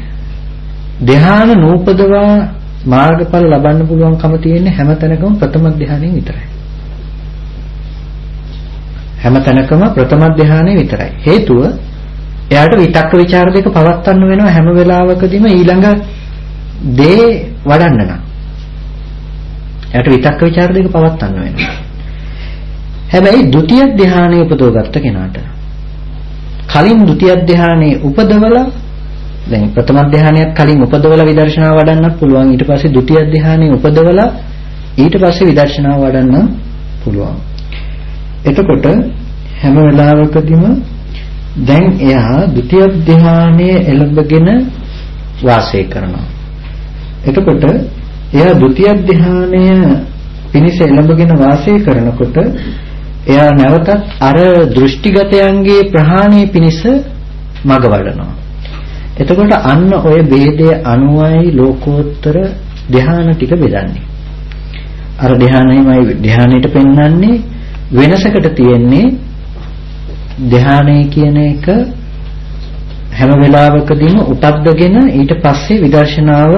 ධ්‍යාන නූපදවා මාර්ගඵල ලබන්න පුළුවන්කම තියෙන හැම තැනකම ප්‍රථම ධ්‍යානෙ විතරයි. හැම තැනකම ප්‍රථම ධ්‍යානෙ විතරයි. හේතුව එයාට විතක්ක ਵਿਚාර දෙක පවත්වන්න වෙනවා හැම වෙලාවකදීම ඊළඟ දේ වඩන්න නම් එයාට විතක්ක ਵਿਚාර දෙක පවත්වන්න වෙනවා. හැබැයි ဒုတိ ය ධානය උපදවගත්ත කෙනාට කලින් ဒုတိ ය ධානයේ උපදවලා දැන් ප්‍රථම ධානයත් කලින් උපදවලා විදර්ශනා වඩන්නත් පුළුවන් ඊට පස්සේ ဒုတိ ය ධානයේ උපදවලා ඊට පස්සේ විදර්ශනා වඩන්න පුළුවන්. එතකොට හැම වෙලාවකදීම දැන් එයා ဒုတိ ය ධානයේ එළඹගෙන වාසය කරනවා. එතකොට එයා ဒုတိ ය ධානය පිනිස එළඹගෙන වාසය කරනකොට එයා නැවතත් අර දෘෂ්ටිගතයන්ගේ ප්‍රහාණය පිනිස මඟ වඩනවා. එතකොට අන්න ඔය ભેදයේ අනුවයි ලෝකෝත්තර ධාන ටික බෙදන්නේ. අර ධානයමයි ධානයට පෙන්වන්නේ වෙනසකට තියෙන්නේ ධානය කියන එක හැම වෙලාවකදීම උටද්දගෙන ඊට පස්සේ විදර්ශනාව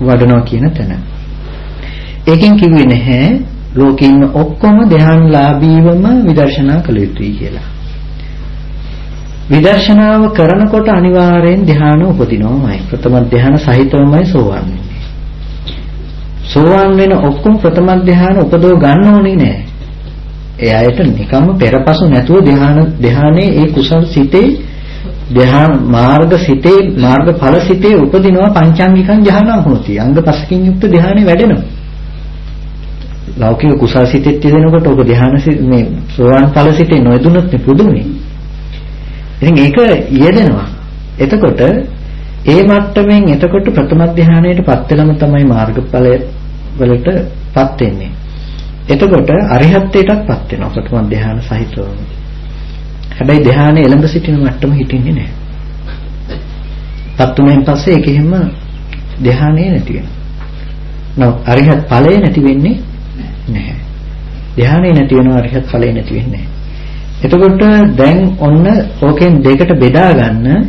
වඩනවා කියන තැන. ඒකෙන් කිව්වේ නැහැ ලෝකේ ඉන්න ඔක්කොම ධ්‍යානලාභීවම විදර්ශනා කළ යුතුයි කියලා. විදර්ශනාව කරනකොට අනිවාර්යෙන් ධ්‍යාන උපදිනවමයි. ප්‍රථම ධ්‍යාන සහිතවමයි සෝවන් වෙන්නේ. සෝවන් වෙන ඔක්කොම ප්‍රථම ධ්‍යාන උපදව ගන්න ඕනේ නෑ. ඒ අයට නිකම්ම පෙරපසු නැතුව ධ්‍යාන ධ්‍යානයේ ඒ කුසල් සිතේ ධ්‍යාන මාර්ග සිතේ මාර්ගඵල සිතේ උපදිනවා පංචාංගිකං ධ්‍යානං හොති. අංග පසකින් යුක්ත ධ්‍යානෙ වැඩෙනවා. ලෞකික කුසල් සිතෙත් යෙදෙනකොට ඔබ ධ්‍යාන මේ සෝවාන් ඵල සිතේ නොයදුනොත් නේ පුදුමයි. ඉතින් ඒක යෙදෙනවා. එතකොට ඒ මට්ටමින් එතකොට ප්‍රථම ධ්‍යානයටපත් වෙනම තමයි මාර්ගඵලය වලටපත් වෙන්නේ. එතකොට අරිහත්ත්වයටත්පත් වෙනවා ප්‍රථම ධ්‍යාන සහිතවම. හැබැයි ධ්‍යානය එළඹ සිටින මට්ටම හිටින්නේ නැහැ. පත්තුනෙන් පස්සේ ඒක එහෙම ධ්‍යානෙ නැති වෙනවා. නමුත් අරිහත් ඵලය නැති වෙන්නේ නැහැ. ධානය නැති වෙනවා අරිහත් ඵලය නැති වෙන්නේ එතකොට දැන් ඔන්න ඕකෙන් දෙකට බෙදා ගන්න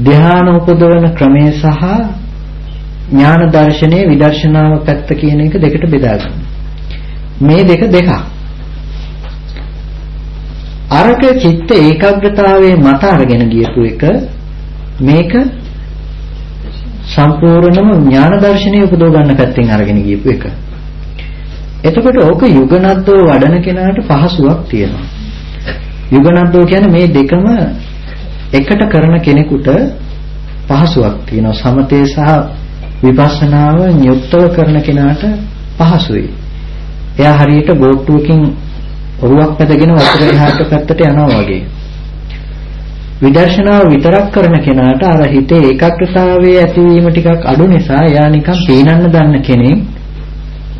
ධ්‍යාන උපදවන ක්‍රමය සහ ඥාන දර්ශනයේ විදර්ශනාව පැත්ත කියන එක දෙකට බෙදා ගන්න. මේ දෙක දෙකක්. අරක චිත්ත ඒකාග්‍රතාවයේ මත අරගෙන ගියපු එක මේක සම්පූර්ණම ඥාන දර්ශනය උපදව ගන්න පැත්තෙන් අරගෙන ගියපු එක. එතකොට ඕක යුගනද්දෝ වඩන කෙනාට පහසුවක් තියෙනවා. යුගනද්දෝ කියන්නේ මේ දෙකම එකට කරන කෙනෙකුට පහසුවක් තියෙනවා. සමතේ සහ විපස්සනාව නියුක්තව කරන කෙනාට පහසුයි. එයා හරියට බෝට්ටුවකින් ඔරුවක් පැදගෙන වතුර එහාට පැත්තට යනවා වගේ. විදර්ශනාව විතරක් කරන කෙනාට අර හිතේ ඒකාග්‍රතාවයේ ඇතිවීම ටිකක් අඩු නිසා එයා නිකන් පීනන්න දන්න කෙනෙක්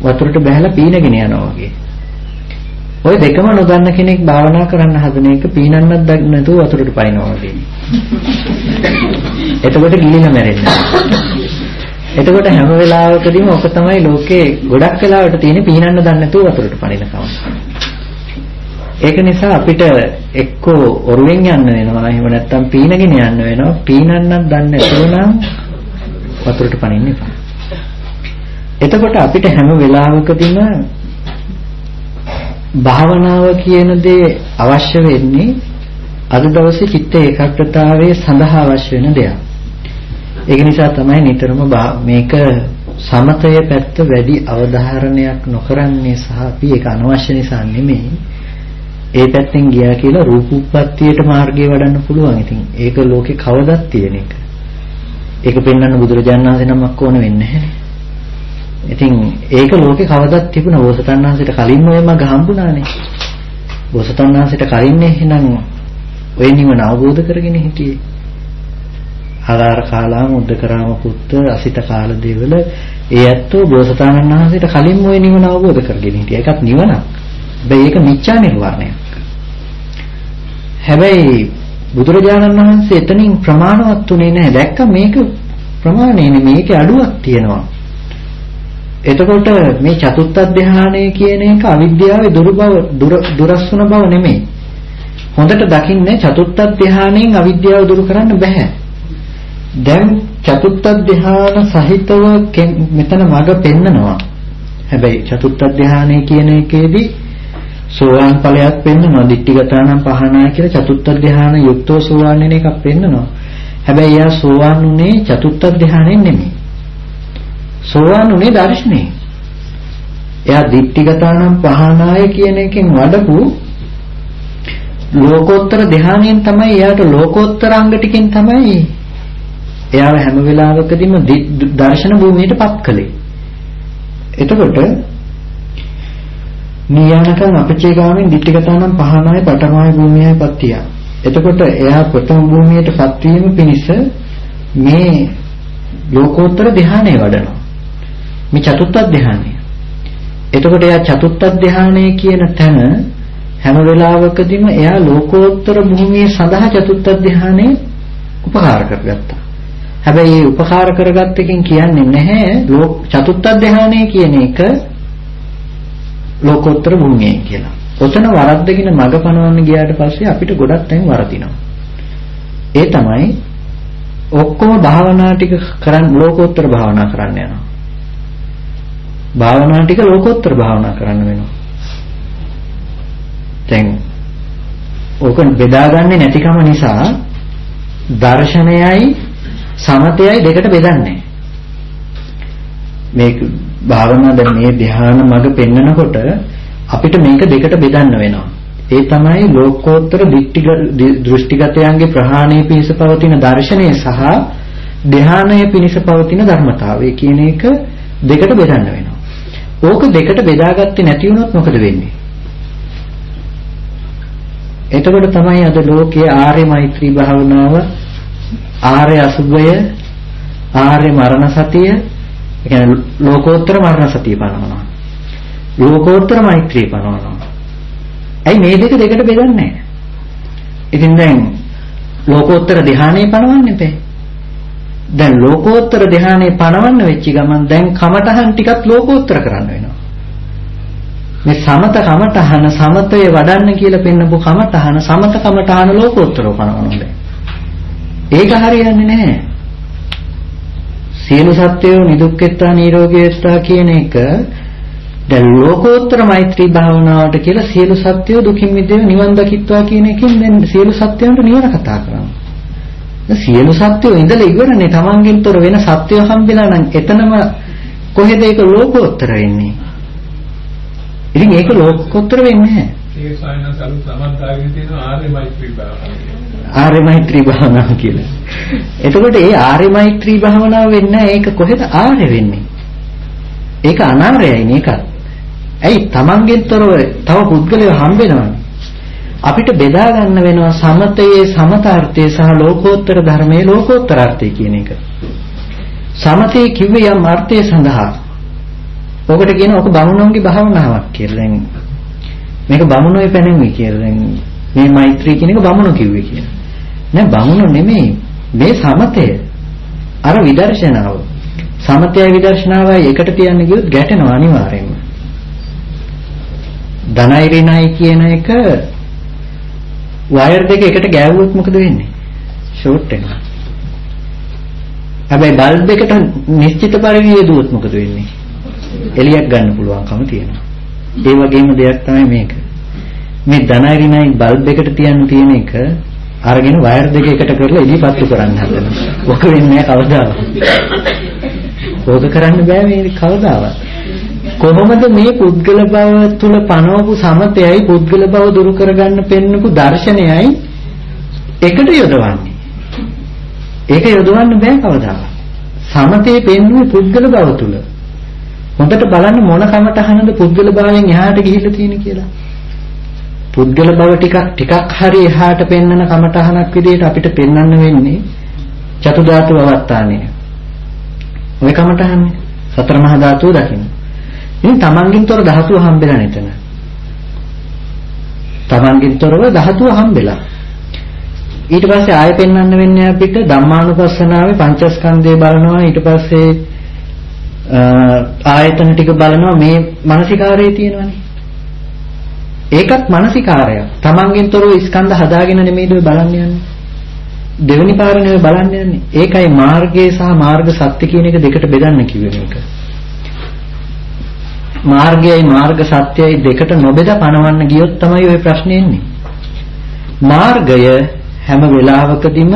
වතුරට බහැලා පීනගෙන යනවා වගේ. ওই දෙකම නොදන්න කෙනෙක් භාවනා කරන්න හදන එක පීනන්නත් දන්නේ නැතුව වතුරට පනිනවා වගේ. එතකොට ගිලිලා මැරෙන්නේ. එතකොට හැම වෙලාවකදීම ඔක තමයි ලෝකේ ගොඩක් වෙලාවට තියෙන පීනන්න දන්නේ නැතුව වතුරට පනිනකම. ඒක නිසා අපිට එක්කෝ ඔරුවෙන් යන්න වෙනවා එහෙම නැත්නම් පීනගෙන යන්න වෙනවා පීනන්නත් දන්නේ නැතුවනම් වතුරට පනින්න එපා. එතකොට අපිට හැම වෙලාවකදීම භාවනාව කියන දේ අවශ්‍ය වෙන්නේ අද දවසේ චිත්ත ඒකාග්‍රතාවයේ සඳහා අවශ්‍ය වෙන දෙයක්. ඒක නිසා තමයි නිතරම මේක සමතය පැත්ත වැඩි අවධාරණයක් නොකරන්නේ සහ අපි ඒක අනවශ්‍ය නිසා නෙමෙයි ඒ පැත්තෙන් ගියා කියලා රූපුප්පත්තියට මාර්ගය වඩන්න පුළුවන්. ඉතින් ඒක ලෝකේ කවදත් තියෙන එක. ඒක පෙන්වන්න බුදුරජාණන් වහන්සේ නමක් ඕන වෙන්නේ නැහැ. ඉතින් ඒක ලෝකේ කවදත් තිබුණා. බෝසතාණන් වහන්සේට කලින් ඔයම ගහම්බුණානේ. බෝසතාණන් වහන්සේට කලින් එහෙනම් ඔය නිවන අවබෝධ කරගෙන හිටියේ. ආකාර කාලාම උද්දකරාම පුත්ත අසිත කාල දේවල ඒ ඇත්තෝ බෝසතාණන් වහන්සේට කලින් ওই නිවන අවබෝධ කරගෙන හිටියා. ඒකත් නිවනක්. හැබැයි ඒක මිච්ඡා නිර්වාණයක්. හැබැයි බුදුරජාණන් වහන්සේ එතනින් ප්‍රමාණවත් උනේ නැහැ. දැක්ක මේක ප්‍රමාණයනේ මේකේ අඩුවක් තියෙනවා. එතකොට මේ චතුත්ථ ධානය කියන එක අවිද්‍යාවේ දුරු බව දුරස්වන බව නෙමෙයි. හොඳට දකින්නේ චතුත්ථ ධානයෙන් අවිද්‍යාව දුරු කරන්න බෑ. දැන් චතුත්ථ ධාන සහිතව මෙතන මඟ පෙන්නනවා. හැබැයි චතුත්ථ ධානය කියන එකේදී සෝවාන් ඵලයක් පෙන්වනවා. දිට්ඨිගතානම් පහනාය කියලා චතුත්ථ ධානය යුක්තව සෝවාන් වෙන එකක් පෙන්වනවා. හැබැයි යා සෝවාන් උනේ චතුත්ථ ධානයෙන් නෙමෙයි. සෝවාන් උනේ දර්ශනේ. එයා දිට්ඨිගතානම් පහනාය කියන එකෙන් වඩපු ලෝකෝත්තර ධානයෙන් තමයි එයාට ලෝකෝත්තර අංග ටිකෙන් තමයි එයාව හැම වෙලාවකදීම දර්ශන භූමියටපත් කළේ. එතකොට නියානකම් අපචේ ගාමින් දිට්ඨිගතානම් පහනාය පඨමාය භූමියයි පත්තිය. එතකොට එයා ප්‍රථම භූමියටපත් වීම පිණිස මේ ලෝකෝත්තර ධානය වඩනවා. මේ චතුත්ථ ධානය. එතකොට එයා චතුත්ථ ධානය කියන තැන හැම වෙලාවකදීම එයා ලෝකෝත්තර භූමිය සඳහා චතුත්ථ ධානයේ උපකාර කරගත්තා. හැබැයි මේ උපකාර කරගත්ත එකෙන් කියන්නේ නැහැ ලෝක චතුත්ථ ධානය කියන එක ලෝකෝත්තර භූමියයි කියලා. ඔතන වරද්දගෙන මග පනවන්න ගියාට පස්සේ අපිට ගොඩක් තැන් වරදිනවා. ඒ තමයි ඔක්කොම භාවනා ටික කරන් ලෝකෝත්තර භාවනා කරන්න යනවා. භාවනා ටික ලෝකෝත්තර භාවනා කරන්න වෙනවා. දැන් ඕක බෙදාගන්නේ නැතිකම නිසා දර්ශනයයි සමතයයි දෙකට බෙදන්නේ. මේක භාවනා දැන් මේ ධ්‍යාන මඟ පෙන්නකොට අපිට මේක දෙකට බෙදන්න වෙනවා. ඒ තමයි ලෝකෝත්තර දෘෂ්ටිගතයන්ගේ ප්‍රහාණය පිණිස පවතින දර්ශනය සහ ධ්‍යානය පිණිස පවතින ධර්මතාවය කියන එක දෙකට බෙදන්න වෙනවා. ඕක දෙකට බෙදාගත්තේ නැති වුණොත් මොකද වෙන්නේ? එතකොට තමයි අද ලෝකයේ ආර්ය මෛත්‍රී භාවනාව ආර්ය අසුභය ආර්ය මරණ සතිය ඒ කියන්නේ ලෝකෝත්තර මරණ සතිය පනවනවා ලෝකෝත්තර මෛත්‍රී පනවනවා ඇයි මේ දෙක දෙකට බෙදන්නේ? ඉතින් දැන් ලෝකෝත්තර ධානයේ පනවන්න එපේ දැන් ලෝකෝත්තර ධානයේ පනවන්න වෙච්ච ගමන් දැන් කමඨහන් ටිකත් ලෝකෝත්තර කරන්න වෙනවා. මේ සමත කමඨහන සමතය වඩන්න කියලා පෙන්නපු කමඨහන සමත කමඨහන ලෝකෝත්තරව පනවනවා ඒක හරියන්නේ නැහැ. සියලු සත්වයෝ නිදුක්කෙත්තා නිරෝගීත්තා කියන එක දැන් ලෝකෝත්තර මෛත්‍රී භාවනාවට කියලා සියලු සත්වයෝ දුකින් මිදෙව නිවන් දකිත්වා කියන එකෙන් දැන් සියලු සත්වයන්ට නිවන කතා කරනවා. සියලු සත්වයෝ ඉඳලා ඉවරනේ තමන්ගෙන් තොර වෙන සත්වයෝ හම්බෙලා නම් එතනම කොහෙද ඒක ලෝකෝත්තර වෙන්නේ? ඉතින් ඒක ලෝකෝත්තර වෙන්නේ නැහැ. ඒ සායනස් අලුත් සමන්තාවකින් තියෙන ආර්ය මෛත්‍රී භාවනාව. ආර්ය මෛත්‍රී භාවනාව කියලා. එතකොට ඒ ආර්ය මෛත්‍රී භාවනාව වෙන්නේ ඒක කොහෙද ආර්ය වෙන්නේ? ඒක අනාර්යයි මේක. ඇයි Tamanගෙන් තොරව තව පුද්ගලයෝ හම්බෙනවනේ. අපිට බෙදා ගන්න වෙනවා සමතයේ සමතාර්ථය සහ ලෝකෝත්තර ධර්මයේ ලෝකෝත්තරාර්ථය කියන එක. සමතේ කිව්වේ යම් අර්ථය සඳහා. ඔකට කියන ඔක බමුණන්ගේ භාවනාවක් කියලා. දැන් මේක බමුණෝයි පැනෙන්නේ කියලා. දැන් මේ මෛත්‍රී කියන එක බමුණු කිව්වේ කියලා. නෑ බමුණු නෙමෙයි. මේ සමතය. අර විදර්ශනාව. සමතයයි විදර්ශනාවයි එකට තියන්න ගියොත් ගැටෙනවා අනිවාර්යෙන්ම. ධනයිරිනයි කියන එක වයර් දෙක එකට ගෑවුවොත් මොකද වෙන්නේ? ෂෝට් වෙනවා. හැබැයි බල්බ් එකට නිශ්චිත පරිදි යෙදුවොත් මොකද වෙන්නේ? එළියක් ගන්න පුළුවන්කම තියෙනවා. ඒ වගේම දෙයක් තමයි මේක. මේ ධනයිරිනයි බල්බ් එකට තියන්න තියෙන එක අරගෙන වයර් දෙක එකට කරලා එළිපත්තු කරන්න හදනවා. ඔක වෙන්නේ කවදාවත්. ඕක කරන්න බෑ මේ කවදාවත්. කොහොමද මේ පුද්ගල බව තුල පනවපු සමතයයි පුද්ගල බව දුරු කරගන්න පෙන්නපු දර්ශනයයි එකට යොදවන්නේ. ඒක යොදවන්න බෑ කවදාවත්. සමතේ පෙන්වන්නේ පුද්ගල බව තුල. හොඳට බලන්න මොන කමටහනද පුද්ගල භාවයෙන් එහාට ගිහිල්ලා තියෙන්නේ කියලා. පුද්ගල බව ටිකක් ටිකක් හරි එහාට පෙන්වන කමටහනක් විදිහට අපිට පෙන්වන්න වෙන්නේ චතුධාතු අවස්ථානය. ඔය කමටහන්නේ සතර මහා ධාතුව දකින්න. ඉතින් තමන්ගින්තර ධාතුව හම්බෙලා නැතන. තමන්ගින්තරව ධාතුව හම්බෙලා. ඊට පස්සේ ආයෙ පෙන්වන්න වෙන්නේ අපිට ධම්මානුපස්සනාවේ පංචස්කන්ධය බලනවා ඊට පස්සේ ආයතන ටික බලනවා මේ මානසිකාරයේ තියෙනවනේ. ඒකත් මානසිකාරයක්. Tamangen තොරව ස්කන්ධ හදාගෙන නෙමෙයිද ඔය බලන්න යන්නේ. දෙවෙනි පාරනේ ඔය බලන්න යන්නේ. ඒකයි මාර්ගය සහ මාර්ග සත්‍ය කියන එක දෙකට බෙදන්න කිව්වේ මේක. මාර්ගයයි මාර්ග සත්‍යයයි දෙකට නොබෙදා පනවන්න ගියොත් තමයි ওই ප්‍රශ්නේ එන්නේ. මාර්ගය හැම වෙලාවකදීම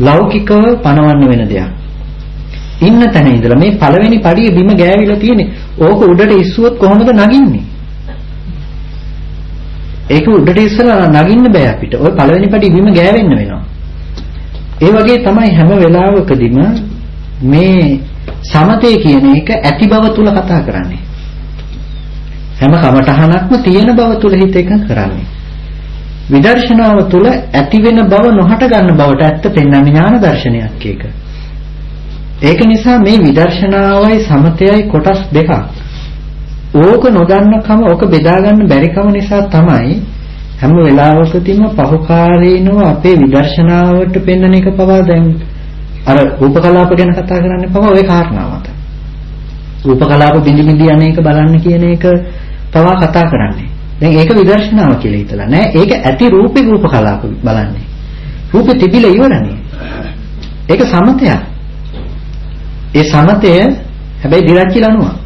ලෞකිකව පනවන්න වෙන දෙයක්. ඉන්න තැන ඉඳලා මේ පළවෙනි පඩිය බිම ගෑවිලා තියෙන්නේ ඕක උඩට ඉස්සුවොත් කොහොමද නගින්නේ? ඒක උඩට ඉස්සලා නගින්න බෑ අපිට. ওই පළවෙනි පටි බිම ගෑවෙන්න වෙනවා. ඒ වගේ තමයි හැම වෙලාවකදීම මේ සමතේ කියන එක ඇති බව තුල කතා කරන්නේ. හැම කමඨහනක්ම තියෙන බව තුල හිත එක කරන්නේ. විදර්ශනාව තුල ඇති වෙන බව නොහට ගන්න බවට ඇත්ත පෙන්වන්නේ ඥාන දර්ශනයක් ඒක. ඒක නිසා මේ විදර්ශනාවයි සමතයයි කොටස් දෙකක්. ඕක නොදන්නකම ඕක බෙදා ගන්න බැරිකම නිසා තමයි හැම වෙලාවකදීම පහුකාලීනව අපේ විදර්ශනාවට පෙන්වන එක පවා දැන් අර රූපකලාප ගැන කතා කරන්න පවා ওই කාරණාව මත. රූපකලාප බිඳි බිඳි අනේක බලන්න කියන එක පවා කතා කරන්නේ. දැන් ඒක විදර්ශනාව කියලා හිතලා නෑ. ඒක ඇති රූපේ රූපකලාප බලන්නේ. රූපේ තිබිලා ඉවරනේ. ඒක සමතයක්. ඒ සමතය හැබැයි දිරච්චි ලනුව.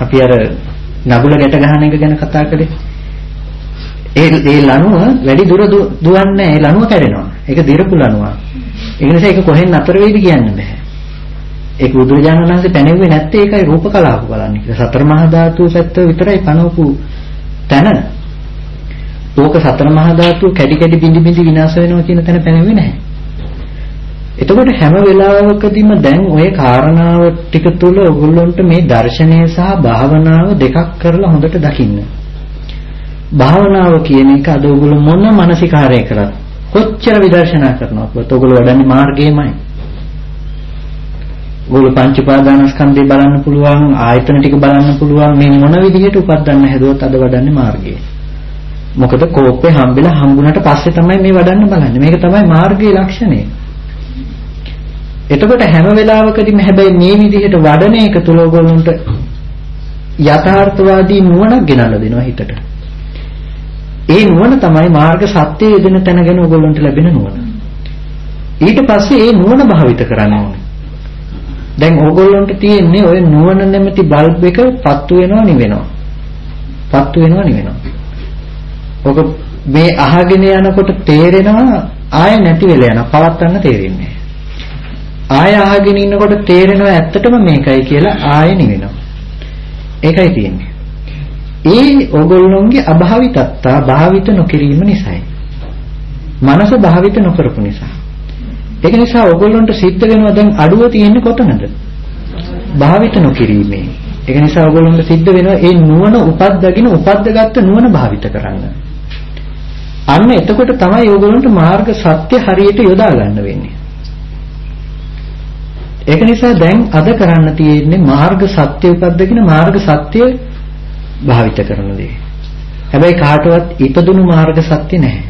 අපි අර නගුල ගැට ගන්න එක ගැන කතා කළේ. ඒ ඒ ලනුව වැඩි දුර දුවන්නේ ඒ ලනුව කැඩෙනවා. ඒක දිරපු ලනුවක්. ඒ නිසා ඒක කොහෙන් අතර වෙයිද කියන්න බෑ. ඒක බුදුරජාණන් වහන්සේ පැනෙන්නේ නැත්තේ ඒකයි රූප කලාප බලන්නේ කියලා. සතර මහා ධාතු පැත්ත විතරයි පනවපු තැන. ඕක සතර මහා ධාතු කැඩි කැඩි බිඳි බිඳි විනාශ වෙනවා කියන තැන පැනෙන්නේ නැහැ. එතකොට හැම වෙලාවකදීම දැන් ওই කාරණාව ටික තුල ඔයගොල්ලන්ට මේ දර්ශනය සහ භාවනාව දෙකක් කරලා හොඳට දකින්න. භාවනාව කියන එක අද ඔයගොල්ලෝ මොන මානසිකාරය කරත් කොච්චර විදර්ශනා කරනවද ඔයගොල්ලෝ වඩන්නේ මාර්ගයමයි. ඔයගොල්ලෝ පංච පාදානස්කන්ධය බලන්න පුළුවන් ආයතන ටික බලන්න පුළුවන් මේ මොන විදිහට උපදින්න හැදුවත් අද වඩන්නේ මාර්ගය. මොකද කෝපේ හම්බෙලා හම්බුනට පස්සේ තමයි මේ වඩන්න බලන්නේ. මේක තමයි මාර්ගයේ ලක්ෂණය. එතකොට හැම වෙලාවකදීම හැබැයි මේ විදිහට වඩන එක තුල ඔයගොල්ලන්ට යථාර්ථවාදී නුවණක් ගෙනල්ලා දෙනවා හිතට. ඒ නුවණ තමයි මාර්ග සත්‍ය යෙදෙන තැන ගැන ඔයගොල්ලන්ට ලැබෙන නුවණ. ඊට පස්සේ ඒ නුවණ භාවිත කරන්න ඕනේ. දැන් ඕගොල්ලන්ට තියෙන්නේ ওই නුවණ නැමැති බල්බ් එක පත්තු වෙනවා නිවෙනවා. පත්තු වෙනවා නිවෙනවා. ඔක මේ අහගෙන යනකොට තේරෙනවා ආය නැති වෙලා යනවා. පවත්තන්න තේරෙන්නේ ආය අහගෙන ඉන්නකොට තේරෙනවා ඇත්තටම මේකයි කියලා ආය නිවෙනවා. ඒකයි තියෙන්නේ. ඒ ඕගොල්ලොන්ගේ අභාවිතත්තා භාවිත නොකිරීම නිසායි. මනස භාවිත නොකරපු නිසා. ඒක නිසා ඕගොල්ලන්ට සිද්ධ වෙනවා දැන් අඩුව තියෙන්නේ කොතනද? භාවිත නොකිරීමේ. ඒක නිසා ඕගොල්ලන්ට සිද්ධ වෙනවා ඒ නුවණ උපද්දගෙන උපද්දගත්ත නුවණ භාවිත කරන්න. අන්න එතකොට තමයි ඕගොල්ලන්ට මාර්ග සත්‍ය හරියට යොදා ගන්න වෙන්නේ. ඒක නිසා දැන් අද කරන්න තියෙන්නේ මාර්ග සත්‍ය උපද්දගෙන මාර්ග සත්‍ය භාවිත කරන දේ. හැබැයි කාටවත් ඉපදුණු මාර්ග සත්‍ය නැහැ.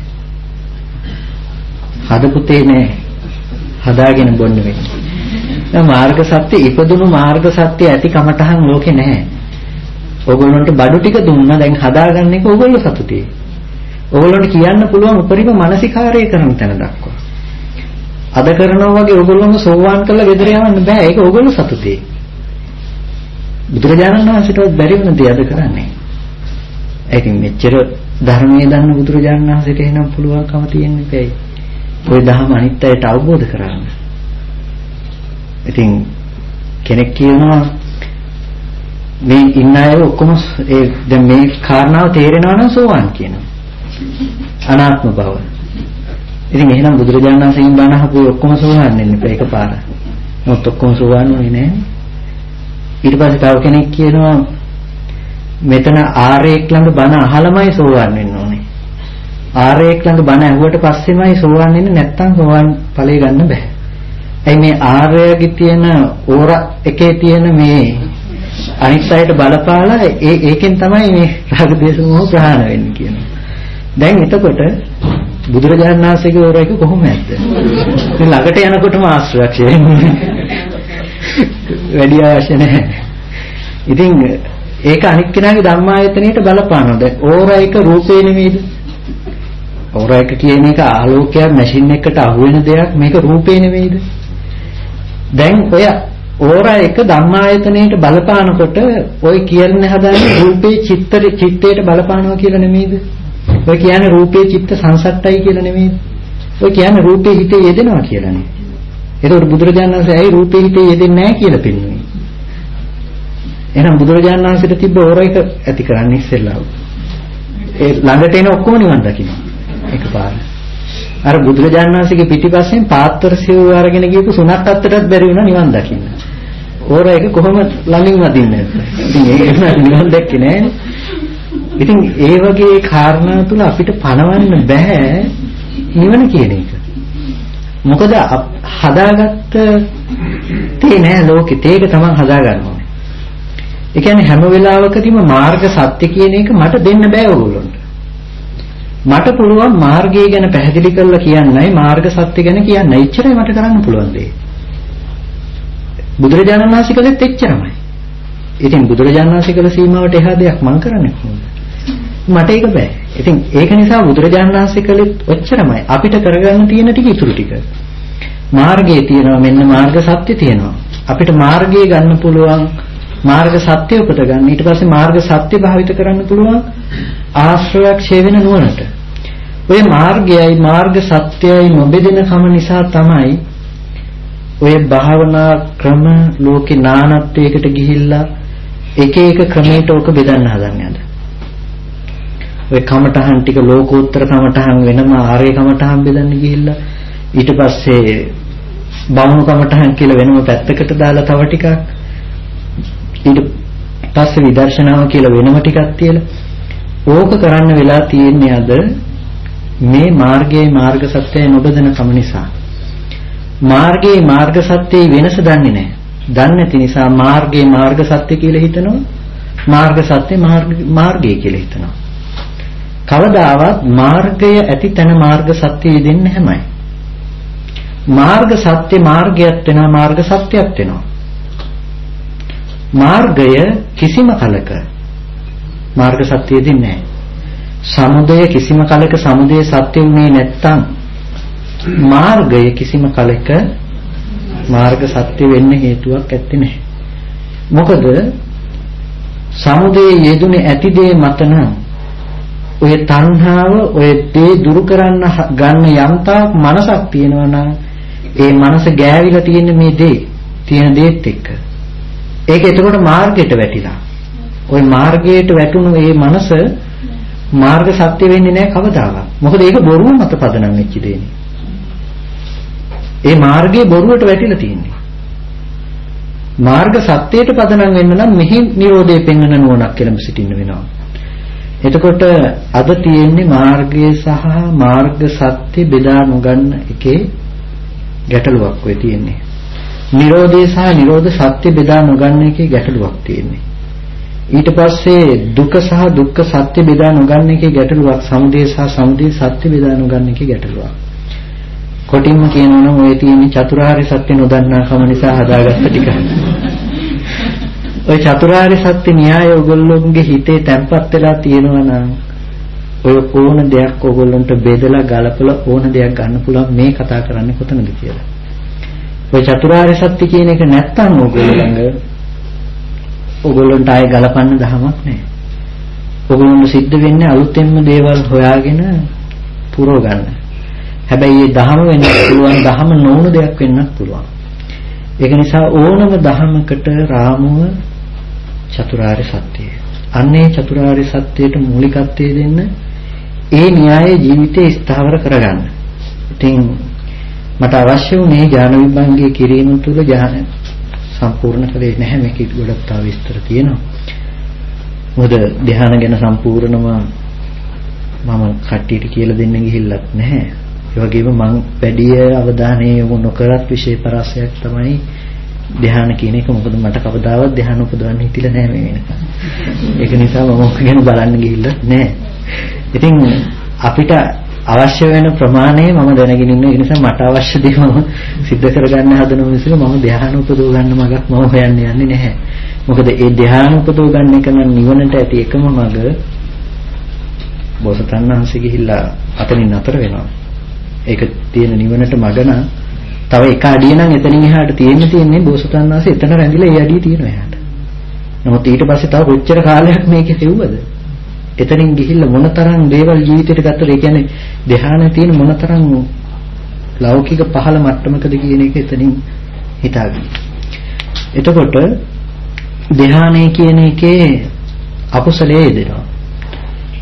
හදපුතේ නැහැ. හදාගෙන බොන්න වෙන්නේ. දැන් මාර්ග සත්‍ය ඉපදුණු මාර්ග සත්‍ය ඇති කමටහන් ලෝකේ නැහැ. ඕගොල්ලන්ට බඩු ටික දුන්නා දැන් හදාගන්න එක ඕගොල්ලෝ සතුටේ. ඕගොල්ලන්ට කියන්න පුළුවන් උපරිම මානසිකාරය කරන තැන දක්වා. අද කරනවා වගේ ඕගොල්ලෝම සෝවාන් කරලා ගෙදර යවන්න බෑ. ඒක ඕගොල්ලෝ සතුටේ. බුදුරජාණන් වහන්සේටවත් බැරි වුණ දේ අද කරන්නේ. ඒකින් මෙච්චර ධර්මයේ දන්න බුදුරජාණන් වහන්සේට එහෙනම් පුළුවන්කම තියෙන්නේ බෑයි. ওই ධර්ම අනිත් අයට අවබෝධ කරගන්න. ඉතින් කෙනෙක් කියනවා මේ ඉන්න අය ඔක්කොම ඒ දැන් මේ කාරණාව තේරෙනවා නම් සෝවාන් කියනවා. අනාත්ම බව. ඉතින් එහෙනම් බුදුරජාණන් වහන්සේගෙන් බණ අහපු ඔක්කොම සෝවාන් වෙන්නේ එකපාර. මොකද ඔක්කොම සෝවාන් වෙන්නේ නැහැ. ඊට පස්සේ තව කෙනෙක් කියනවා මෙතන ආරේක් ළඟ බණ අහලමයි සෝවන් වෙන්න ඕනේ. ආරේක් ළඟ බණ ඇහුවට පස්සෙමයි සෝවන් වෙන්නේ නැත්තම් සෝවන් ඵලය ගන්න බෑ. එයි මේ ආරයගේ තියෙන ඕර එකේ තියෙන මේ අනිත් අයට බලපාලා ඒ ඒකෙන් තමයි මේ රාග දේශ මොහ ප්‍රහාණ වෙන්නේ කියනවා. දැන් එතකොට බුදුරජාණන් වහන්සේගේ ඕර එක කොහොමද? මේ ළඟට යනකොටම ආශ්‍රක්ෂය වැඩි අවශ්‍ය නැහැ. ඉතින් ඒක අනිත් කෙනාගේ ධර්මායතනයට බලපානවා. දැන් ඕරා එක රූපේ නෙමෙයිද? ඕරා එක කියන එක ආලෝකයක් මැෂින් එකකට අහු වෙන දෙයක් මේක රූපේ නෙමෙයිද? දැන් ඔය ඕරා එක ධර්මායතනයට බලපානකොට ඔය කියන්නේ හදාන්නේ රූපේ චිත්ත චිත්තයට බලපානවා කියලා නෙමෙයිද? ඔය කියන්නේ රූපේ චිත්ත සංසට්ටයි කියලා නෙමෙයිද? ඔය කියන්නේ රූපේ හිතේ යෙදෙනවා කියලානේ. එතකොට බුදුරජාණන් වහන්සේ ඇයි රූපේ හිතේ යෙදෙන්නේ නැහැ කියලා පෙන්වන්නේ. එහෙනම් බුදුරජාණන් වහන්සේට තිබ්බ ඕර එක ඇති කරන්න ඉස්සෙල්ලා. ඒ ළඟට එන ඔක්කොම නිවන් දකින්න. එකපාර. අර බුදුරජාණන් වහන්සේගේ පිටිපස්සෙන් පාත්‍ර සිව් අරගෙන ගියපු සුණක් අත්තටත් බැරි වුණා නිවන් දකින්න. ඕර එක කොහොම ළඟින් වදින්නේ නැද්ද? ඉතින් ඒක නිවන් දැක්කේ නෑනේ. ඉතින් ඒ වගේ කාරණා තුල අපිට පණවන්න බෑ නිවන කියන එක. මොකද හදාගත්ත තේ නෑ ලෝකෙ තේක තමන් හදාගන්න ඕනේ. ඒ කියන්නේ හැම වෙලාවකදීම මාර්ග සත්‍ය කියන එක මට දෙන්න බෑ ඕගොල්ලන්ට. මට පුළුවන් මාර්ගය ගැන පැහැදිලි කරලා කියන්නයි මාර්ග සත්‍ය ගැන කියන්න. එච්චරයි මට කරන්න පුළුවන් දේ. බුදුරජාණන් වහන්සේ කළෙත් එච්චරමයි. ඉතින් බුදුරජාණන් වහන්සේ කළ සීමාවට එහා දෙයක් මම කරන්නේ කොහොමද? මට ඒක බෑ. ඉතින් ඒක නිසා බුදුරජාණන් වහන්සේ කළෙත් ඔච්චරමයි. අපිට කරගන්න තියෙන ටික ඉතුරු ටික. මාර්ගයේ තියෙනවා මෙන්න මාර්ග සත්‍ය තියෙනවා. අපිට මාර්ගය ගන්න පුළුවන් මාර්ග සත්‍ය උපත ගන්න. ඊට පස්සේ මාර්ග සත්‍ය භාවිත කරන්න පුළුවන් ආශ්‍රයක්ෂය වෙන නුවණට. ඔය මාර්ගයයි මාර්ග සත්‍යයයි නොබෙදෙන කම නිසා තමයි ඔය භාවනා ක්‍රම ලෝකේ නානත්වයකට ගිහිල්ලා එක එක ක්‍රමයකට ඕක බෙදන්න හදන්නේ අද. ඔය කමඨහන් ටික ලෝකෝත්තර කමඨහන් වෙනම ආර්ය කමඨහන් බෙදන්න ගිහිල්ලා ඊට පස්සේ බමුණු කමඨහන් කියලා වෙනම පැත්තකට දාලා තව ටිකක් ඊට පස්සේ විදර්ශනාව කියලා වෙනම ටිකක් තියලා ඕක කරන්න වෙලා තියෙන්නේ අද මේ මාර්ගයේ මාර්ග සත්‍යය නොබදන කම නිසා මාර්ගයේ මාර්ග සත්‍යයේ වෙනස දන්නේ නැහැ. දන්නේ නැති නිසා මාර්ගයේ මාර්ග සත්‍ය කියලා හිතනවා මාර්ග සත්‍ය මාර්ගය කියලා හිතනවා. කවදාවත් මාර්ගය ඇති තැන මාර්ග සත්‍ය යෙදෙන්නේ හැමයි. මාර්ග සත්‍ය මාර්ගයක් වෙනවා මාර්ග සත්‍යයක් වෙනවා. මාර්ගය කිසිම කලක මාර්ග සත්‍ය යෙදෙන්නේ නැහැ. සමුදය කිසිම කලක සමුදය සත්‍ය වුණේ නැත්තම් මාර්ගය කිසිම කලක මාර්ග සත්‍ය වෙන්න හේතුවක් ඇත්තේ නැහැ. මොකද සමුදේ යෙදුනේ ඇති දේ මත නම් ඔය තණ්හාව ඔය දේ දුරු කරන්න ගන්න යම්තාක් මනසක් තියෙනවා නම් ඒ මනස ගෑවිලා තියෙන මේ දේ තියෙන දේත් එක්ක. ඒක එතකොට මාර්ගයට වැටිලා. ওই මාර්ගයට වැටුණු මේ මනස මාර්ග සත්‍ය වෙන්නේ නැහැ කවදාවත්. මොකද ඒක බොරුව මත පදනම් වෙච්ච දෙන්නේ ඒ මාර්ගයේ බොරුවට වැටිලා තියෙන්නේ. මාර්ග සත්‍යයට පදනම් වෙන්න නම් මෙහි Nirodhe පෙන්වන නුවණක් කියලා සිටින්න වෙනවා. එතකොට අද තියෙන්නේ මාර්ගය සහ මාර්ග සත්‍ය බෙදා නොගන්න එකේ ගැටලුවක් වෙ තියෙන්නේ. Nirodhe සහ Nirodha සත්‍ය බෙදා නොගන්න එකේ ගැටලුවක් තියෙන්නේ. ඊට පස්සේ දුක සහ දුක්ඛ සත්‍ය බෙදා නොගන්න එකේ ගැටලුවක් සමුදය සහ සමුදය සත්‍ය බෙදා නොගන්න එකේ ගැටලුවක්. කොටින්ම කියනවා නම් ඔය තියෙන චතුරාර්ය සත්‍ය නොදන්නා කම නිසා හදාගත්ත ටික. ওই චතුරාර්ය සත්‍ය න්‍යාය ඔයගොල්ලෝගේ හිතේ තැම්පත් වෙලා තියෙනවා නම් ඔය ඕන දෙයක් ඔයගොල්ලන්ට බෙදලා ගලපලා ඕන දෙයක් ගන්න පුළුවන් මේ කතා කරන්නේ කොතනද කියලා. ඔය චතුරාර්ය සත්‍ය කියන එක නැත්තම් ඔයගොල්ලෝ ළඟ ඔයගොල්ලන්ට ආයේ ගලපන්න දහමක් නැහැ. ඔයගොල්ලන්ට සිද්ධ වෙන්නේ අලුතෙන්ම දේවල් හොයාගෙන පුරව ගන්න. හැබැයි මේ දහම වෙන්න පුළුවන් දහම නොවුණු දෙයක් වෙන්නත් පුළුවන්. ඒක නිසා ඕනම දහමකට රාමුව චතුරාර්ය සත්‍යය. අන්නේ චතුරාර්ය සත්‍යයට මූලිකත්වයේ දෙන්න ඒ න්‍යාය ජීවිතේ ස්ථාවර කරගන්න. ඉතින් මට අවශ්‍ය වුණේ ඥාන විභංගයේ කිරීම තුළ ඥාන සම්පූර්ණ කළේ නැහැ මේකේ ගොඩක් තව විස්තර තියෙනවා. මොකද ධ්‍යාන ගැන සම්පූර්ණම මම කට්ටියට කියලා දෙන්න ගිහිල්ලත් නැහැ. ඒ වගේම මම වැඩි අවධානය යොමු නොකරත් විශේෂ පරාසයක් තමයි ධ්‍යාන කියන එක මොකද මට කවදාවත් ධ්‍යාන උපදවන්න හිතිලා නැහැ මේ වෙනකන්. ඒක නිසා මම ඔක ගැන බලන්න ගිහිල්ලා නැහැ. ඉතින් අපිට අවශ්‍ය වෙන ප්‍රමාණය මම දැනගෙන ඉන්න නිසා මට අවශ්‍ය දේ මම සිද්ධ කරගන්න හදන මිසක මම ධ්‍යාන උපදව ගන්න මගක් මම හොයන්න යන්නේ නැහැ. මොකද ඒ ධ්‍යාන උපදව ගන්න එක නම් නිවනට ඇති එකම මඟ බෝසතන්හන්සේ ගිහිල්ලා අතනින් අතර වෙනවා. ඒක තියෙන නිවනට මඟ නම් තව එක අඩිය නම් එතනින් එහාට තියෙන්න තියෙන්නේ බෝසතාණන් වහන්සේ එතන රැඳිලා ඒ අඩිය තියෙනවා එහාට. නමුත් ඊට පස්සේ තව කොච්චර කාලයක් මේකේ හෙව්වද? එතනින් ගිහිල්ලා මොනතරම් දේවල් ජීවිතේට ගත්තද? ඒ කියන්නේ ධ්‍යාන තියෙන මොනතරම් ලෞකික පහළ මට්ටමකද කියන එක එතනින් හිතාගන්න. එතකොට ධ්‍යානය කියන එකේ අකුසලයේ යෙදෙනවා.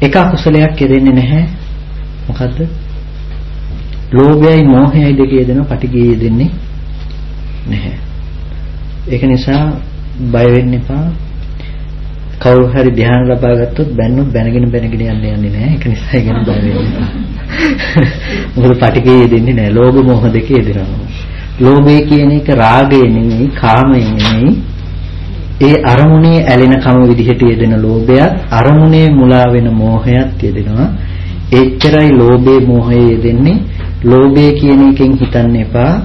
එක අකුසලයක් යෙදෙන්නේ නැහැ. මොකද්ද? ලෝභයයි මෝහයයි දෙකේ යෙදෙනවා, පටිඝයේ යෙදෙන්නේ නැහැ. ඒක නිසා බය වෙන්න එපා. කවුරු හරි ධ්‍යාන ලබා ගත්තොත් බැන්නොත් බැනගෙන බැනගෙන යන්න යන්නේ නැහැ. ඒක නිසා ඒ ගැන බය වෙන්න එපා. මොකද පටිඝයේ යෙදෙන්නේ නැහැ. ලෝභ මෝහ දෙකේ යෙදෙනවා. ලෝභය කියන එක රාගය නෙමෙයි, කාමය නෙමෙයි. ඒ අරමුණේ ඇලෙන කම විදිහට යෙදෙන ලෝභයත් අරමුණේ මුලා වෙන මෝහයත් යෙදෙනවා. එච්චරයි ලෝභේ මෝහයේ යෙදෙන්නේ. ලෝභය කියන එකෙන් හිතන්න එපා.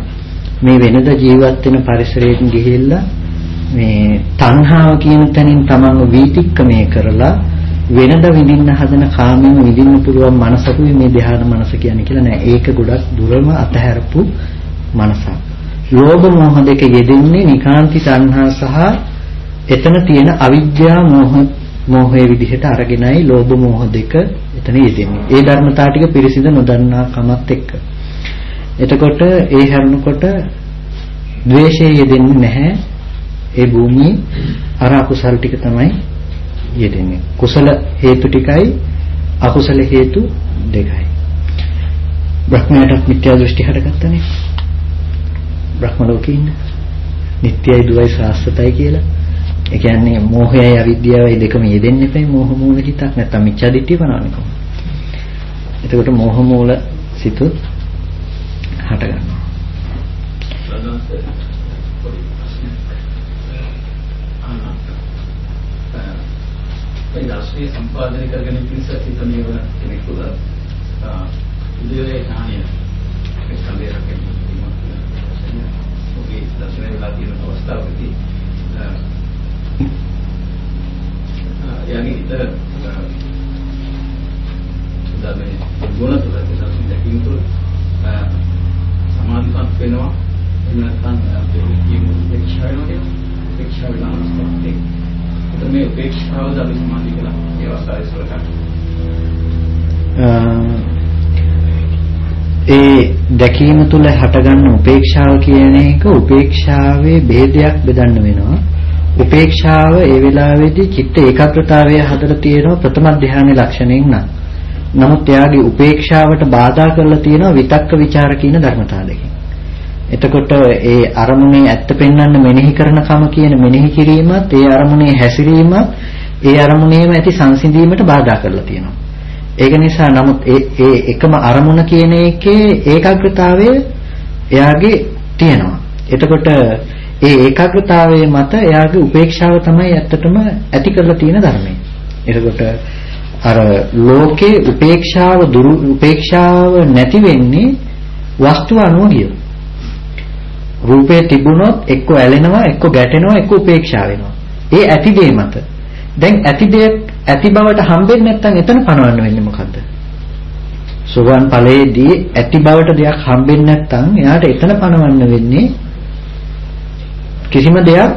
මේ වෙනද ජීවත් වෙන පරිසරයෙන් ගිහිල්ලා මේ තණ්හාව කියන තැනින් තමන්ව වීතික්කමය කරලා වෙනද විඳින්න හදන කාමයෙන් විඳින්න පුළුවන් මනසකුයි මේ ධ්‍යාන මනස කියන්නේ කියලා නෑ. ඒක ගොඩක් දුරම අතහැරපු මනසක්. ලෝභ මෝහ දෙක යෙදෙන්නේ නිකාන්ති තණ්හා සහ එතන තියෙන අවිද්‍යා මෝහ මෝහයේ විදිහට අරගෙනයි ලෝභ මෝහ දෙක එතන යෙදෙන්නේ. ඒ ධර්මතා ටික පිරිසිදු නොදන්නා කමත් එක්ක. එතකොට ඒ හැරුණකොට ද්වේෂය යෙදෙන්නේ නැහැ. ඒ භූමියේ අර අකුසල් ටික තමයි යෙදෙන්නේ. කුසල හේතු ටිකයි අකුසල හේතු දෙකයි. බ්‍රහ්මයාට මිත්‍යා දෘෂ්ටි හටගත්තනේ. බ්‍රහ්ම ලෝකේ ඉන්න. නිට්ටයයි දුවයි සාස්වතයි කියලා. ඒ කියන්නේ මෝහයයි අවිද්‍යාවයි දෙකම යෙදෙන්න එපයි මෝහ මූල හිතක් නැත්තම් මිච්ඡා දිට්ඨිය පනවන්නේ කොහොමද? එතකොට මෝහ මූල සිතුත් හට ගන්නවා. ඒ දර්ශනීය සම්පාදනය කරගෙන පිළිස හිතන්නේ වන කෙනෙකුට උදේවේ ඥානය ඒ සම්බේරකෙන් ඔබේ දර්ශනය වෙලා තියෙන අවස්ථාවකදී යන්නේ ඉතර උදාමේ ගුණ තුළ දර්ශන දැකීම තුළ සමාධිපත් වෙනවා. එහෙම නැත්නම් කියමු උපේක්ෂා වෙනවා. කියනවා උපේක්ෂා වෙනවා අවස්ථාවේ මේ උපේක්ෂාවද අපි සමාධි කියලා ඒ අවස්ථාවේ සලකන්නේ ඒ දැකීම තුළ හටගන්න උපේක්ෂාව කියන එක උපේක්ෂාවේ ભેදයක් බෙදන්න වෙනවා. උපේක්ෂාව ඒ වෙලාවේදී චිත්ත ඒකාග්‍රතාවය හදලා තියෙනවා ප්‍රථම ධානයේ ලක්ෂණයෙන් නම්. නමුත් එයාගේ උපේක්ෂාවට බාධා කරලා තියෙනවා විතක්ක ਵਿਚාර කියන ධර්මතාව දෙකෙන්. එතකොට ඒ අරමුණේ ඇත්ත පෙන්වන්න මෙනෙහි කරන කම කියන මෙනෙහි කිරීමත් ඒ අරමුණේ හැසිරීමත් ඒ අරමුණේම ඇති සංසිඳීමට බාධා කරලා තියෙනවා. ඒක නිසා නමුත් ඒ ඒ එකම අරමුණ කියන එකේ ඒකාග්‍රතාවය එයාගේ තියෙනවා. එතකොට ඒ ඒකාග්‍රතාවයේ මත එයාගේ උපේක්ෂාව තමයි ඇත්තටම ඇති කරලා තියෙන ධර්මය. එතකොට අර ලෝකේ උපේක්ෂාව දුරු උපේක්ෂාව නැති වෙන්නේ වස්තුව අනුව ගියොත්. රූපේ තිබුණොත් එක්ක ඇලෙනවා එක්ක ගැටෙනවා එක්ක උපේක්ෂා වෙනවා. ඒ ඇති දේ මත. දැන් ඇති දේ ඇති බවට හම්බෙන්නේ නැත්නම් එතන පණවන්න වෙන්නේ මොකද්ද? සෝවාන් ඵලයේදී ඇති බවට දෙයක් හම්බෙන්නේ නැත්නම් එයාට එතන පණවන්න වෙන්නේ කිසිම දෙයක්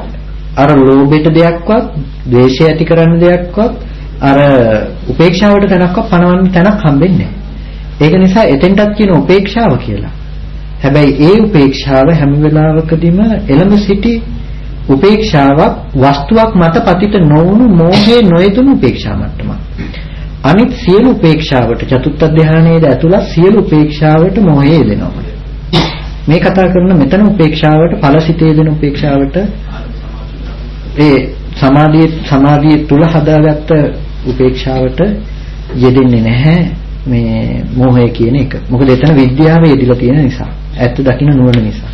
අර ලෝභයට දෙයක්වත්, ද්වේෂය ඇති කරන්න දෙයක්වත්, අර උපේක්ෂාවට තැනක්වත් පණවන්න තැනක් හම්බෙන්නේ නැහැ. ඒක නිසා එතෙන්ටත් කියන උපේක්ෂාව කියලා. හැබැයි ඒ උපේක්ෂාව හැම වෙලාවකදීම එළඹ සිටි උපේක්ෂාවක් වස්තුවක් මත පතිත නොවුණු මෝහේ නොයදුණු උපේක්ෂා මට්ටමක්. අනිත් සියලු උපේක්ෂාවට චතුත්ථ ධානයේද ඇතුළත් සියලු උපේක්ෂාවට මොහේ දෙනවා. මේ කතා කරන මෙතන උපේක්ෂාවට ඵලසිතේ දෙන උපේක්ෂාවට ඒ සමාධිය සමාධිය තුල හදාගත්ත උපේක්ෂාවට යෙදෙන්නේ නැහැ මේ මෝහය කියන එක. මොකද එතන විද්‍යාව යෙදিলা තියෙන නිසා. ඇත්ත දකින්න නුවණ නිසා.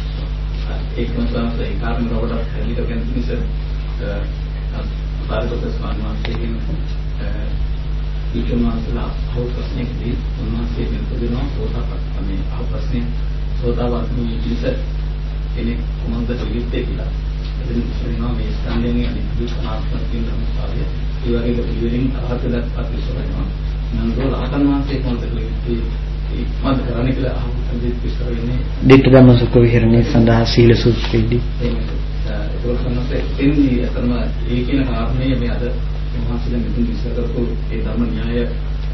ඒකම තමයි ඒ කාරණේ රොබට හැලිට කියන නිසා පාරකට ස්වාමීන් කියන ඊටමාසලා අහු ප්‍රශ්නයකදී උන්වහන්සේ මෙතනදීනවා සෝතාපට්ට මේ අහු ප්‍රශ්නේ සෝතාපට්ටි පිළිස කෙනෙක් කොමන්ද දෙවිත්තේ කියලා. එතන කියනවා මේ ස්කන්ධයෙන් අනිත්‍ය සනාත්මක කියන ධර්මතාවය ඒ වගේ පිළිවෙලින් අහතලත් අතිශයනවා. නන්දෝ රහතන් වහන්සේ කොහොමද දෙවිත්තේ මම කරන්නේ කියලා අහුම්කන්දේ විස්තර වෙන්නේ. ditta dhamma sukha විහරණේ සඳහා සීල සූත්‍රයේදී. ඒක තමයි එන්නේ අතම ඒ කියන කාරණේ මේ අද මහසිල මෙතුන් විස්තර කරපු ඒ ධර්ම න්‍යාය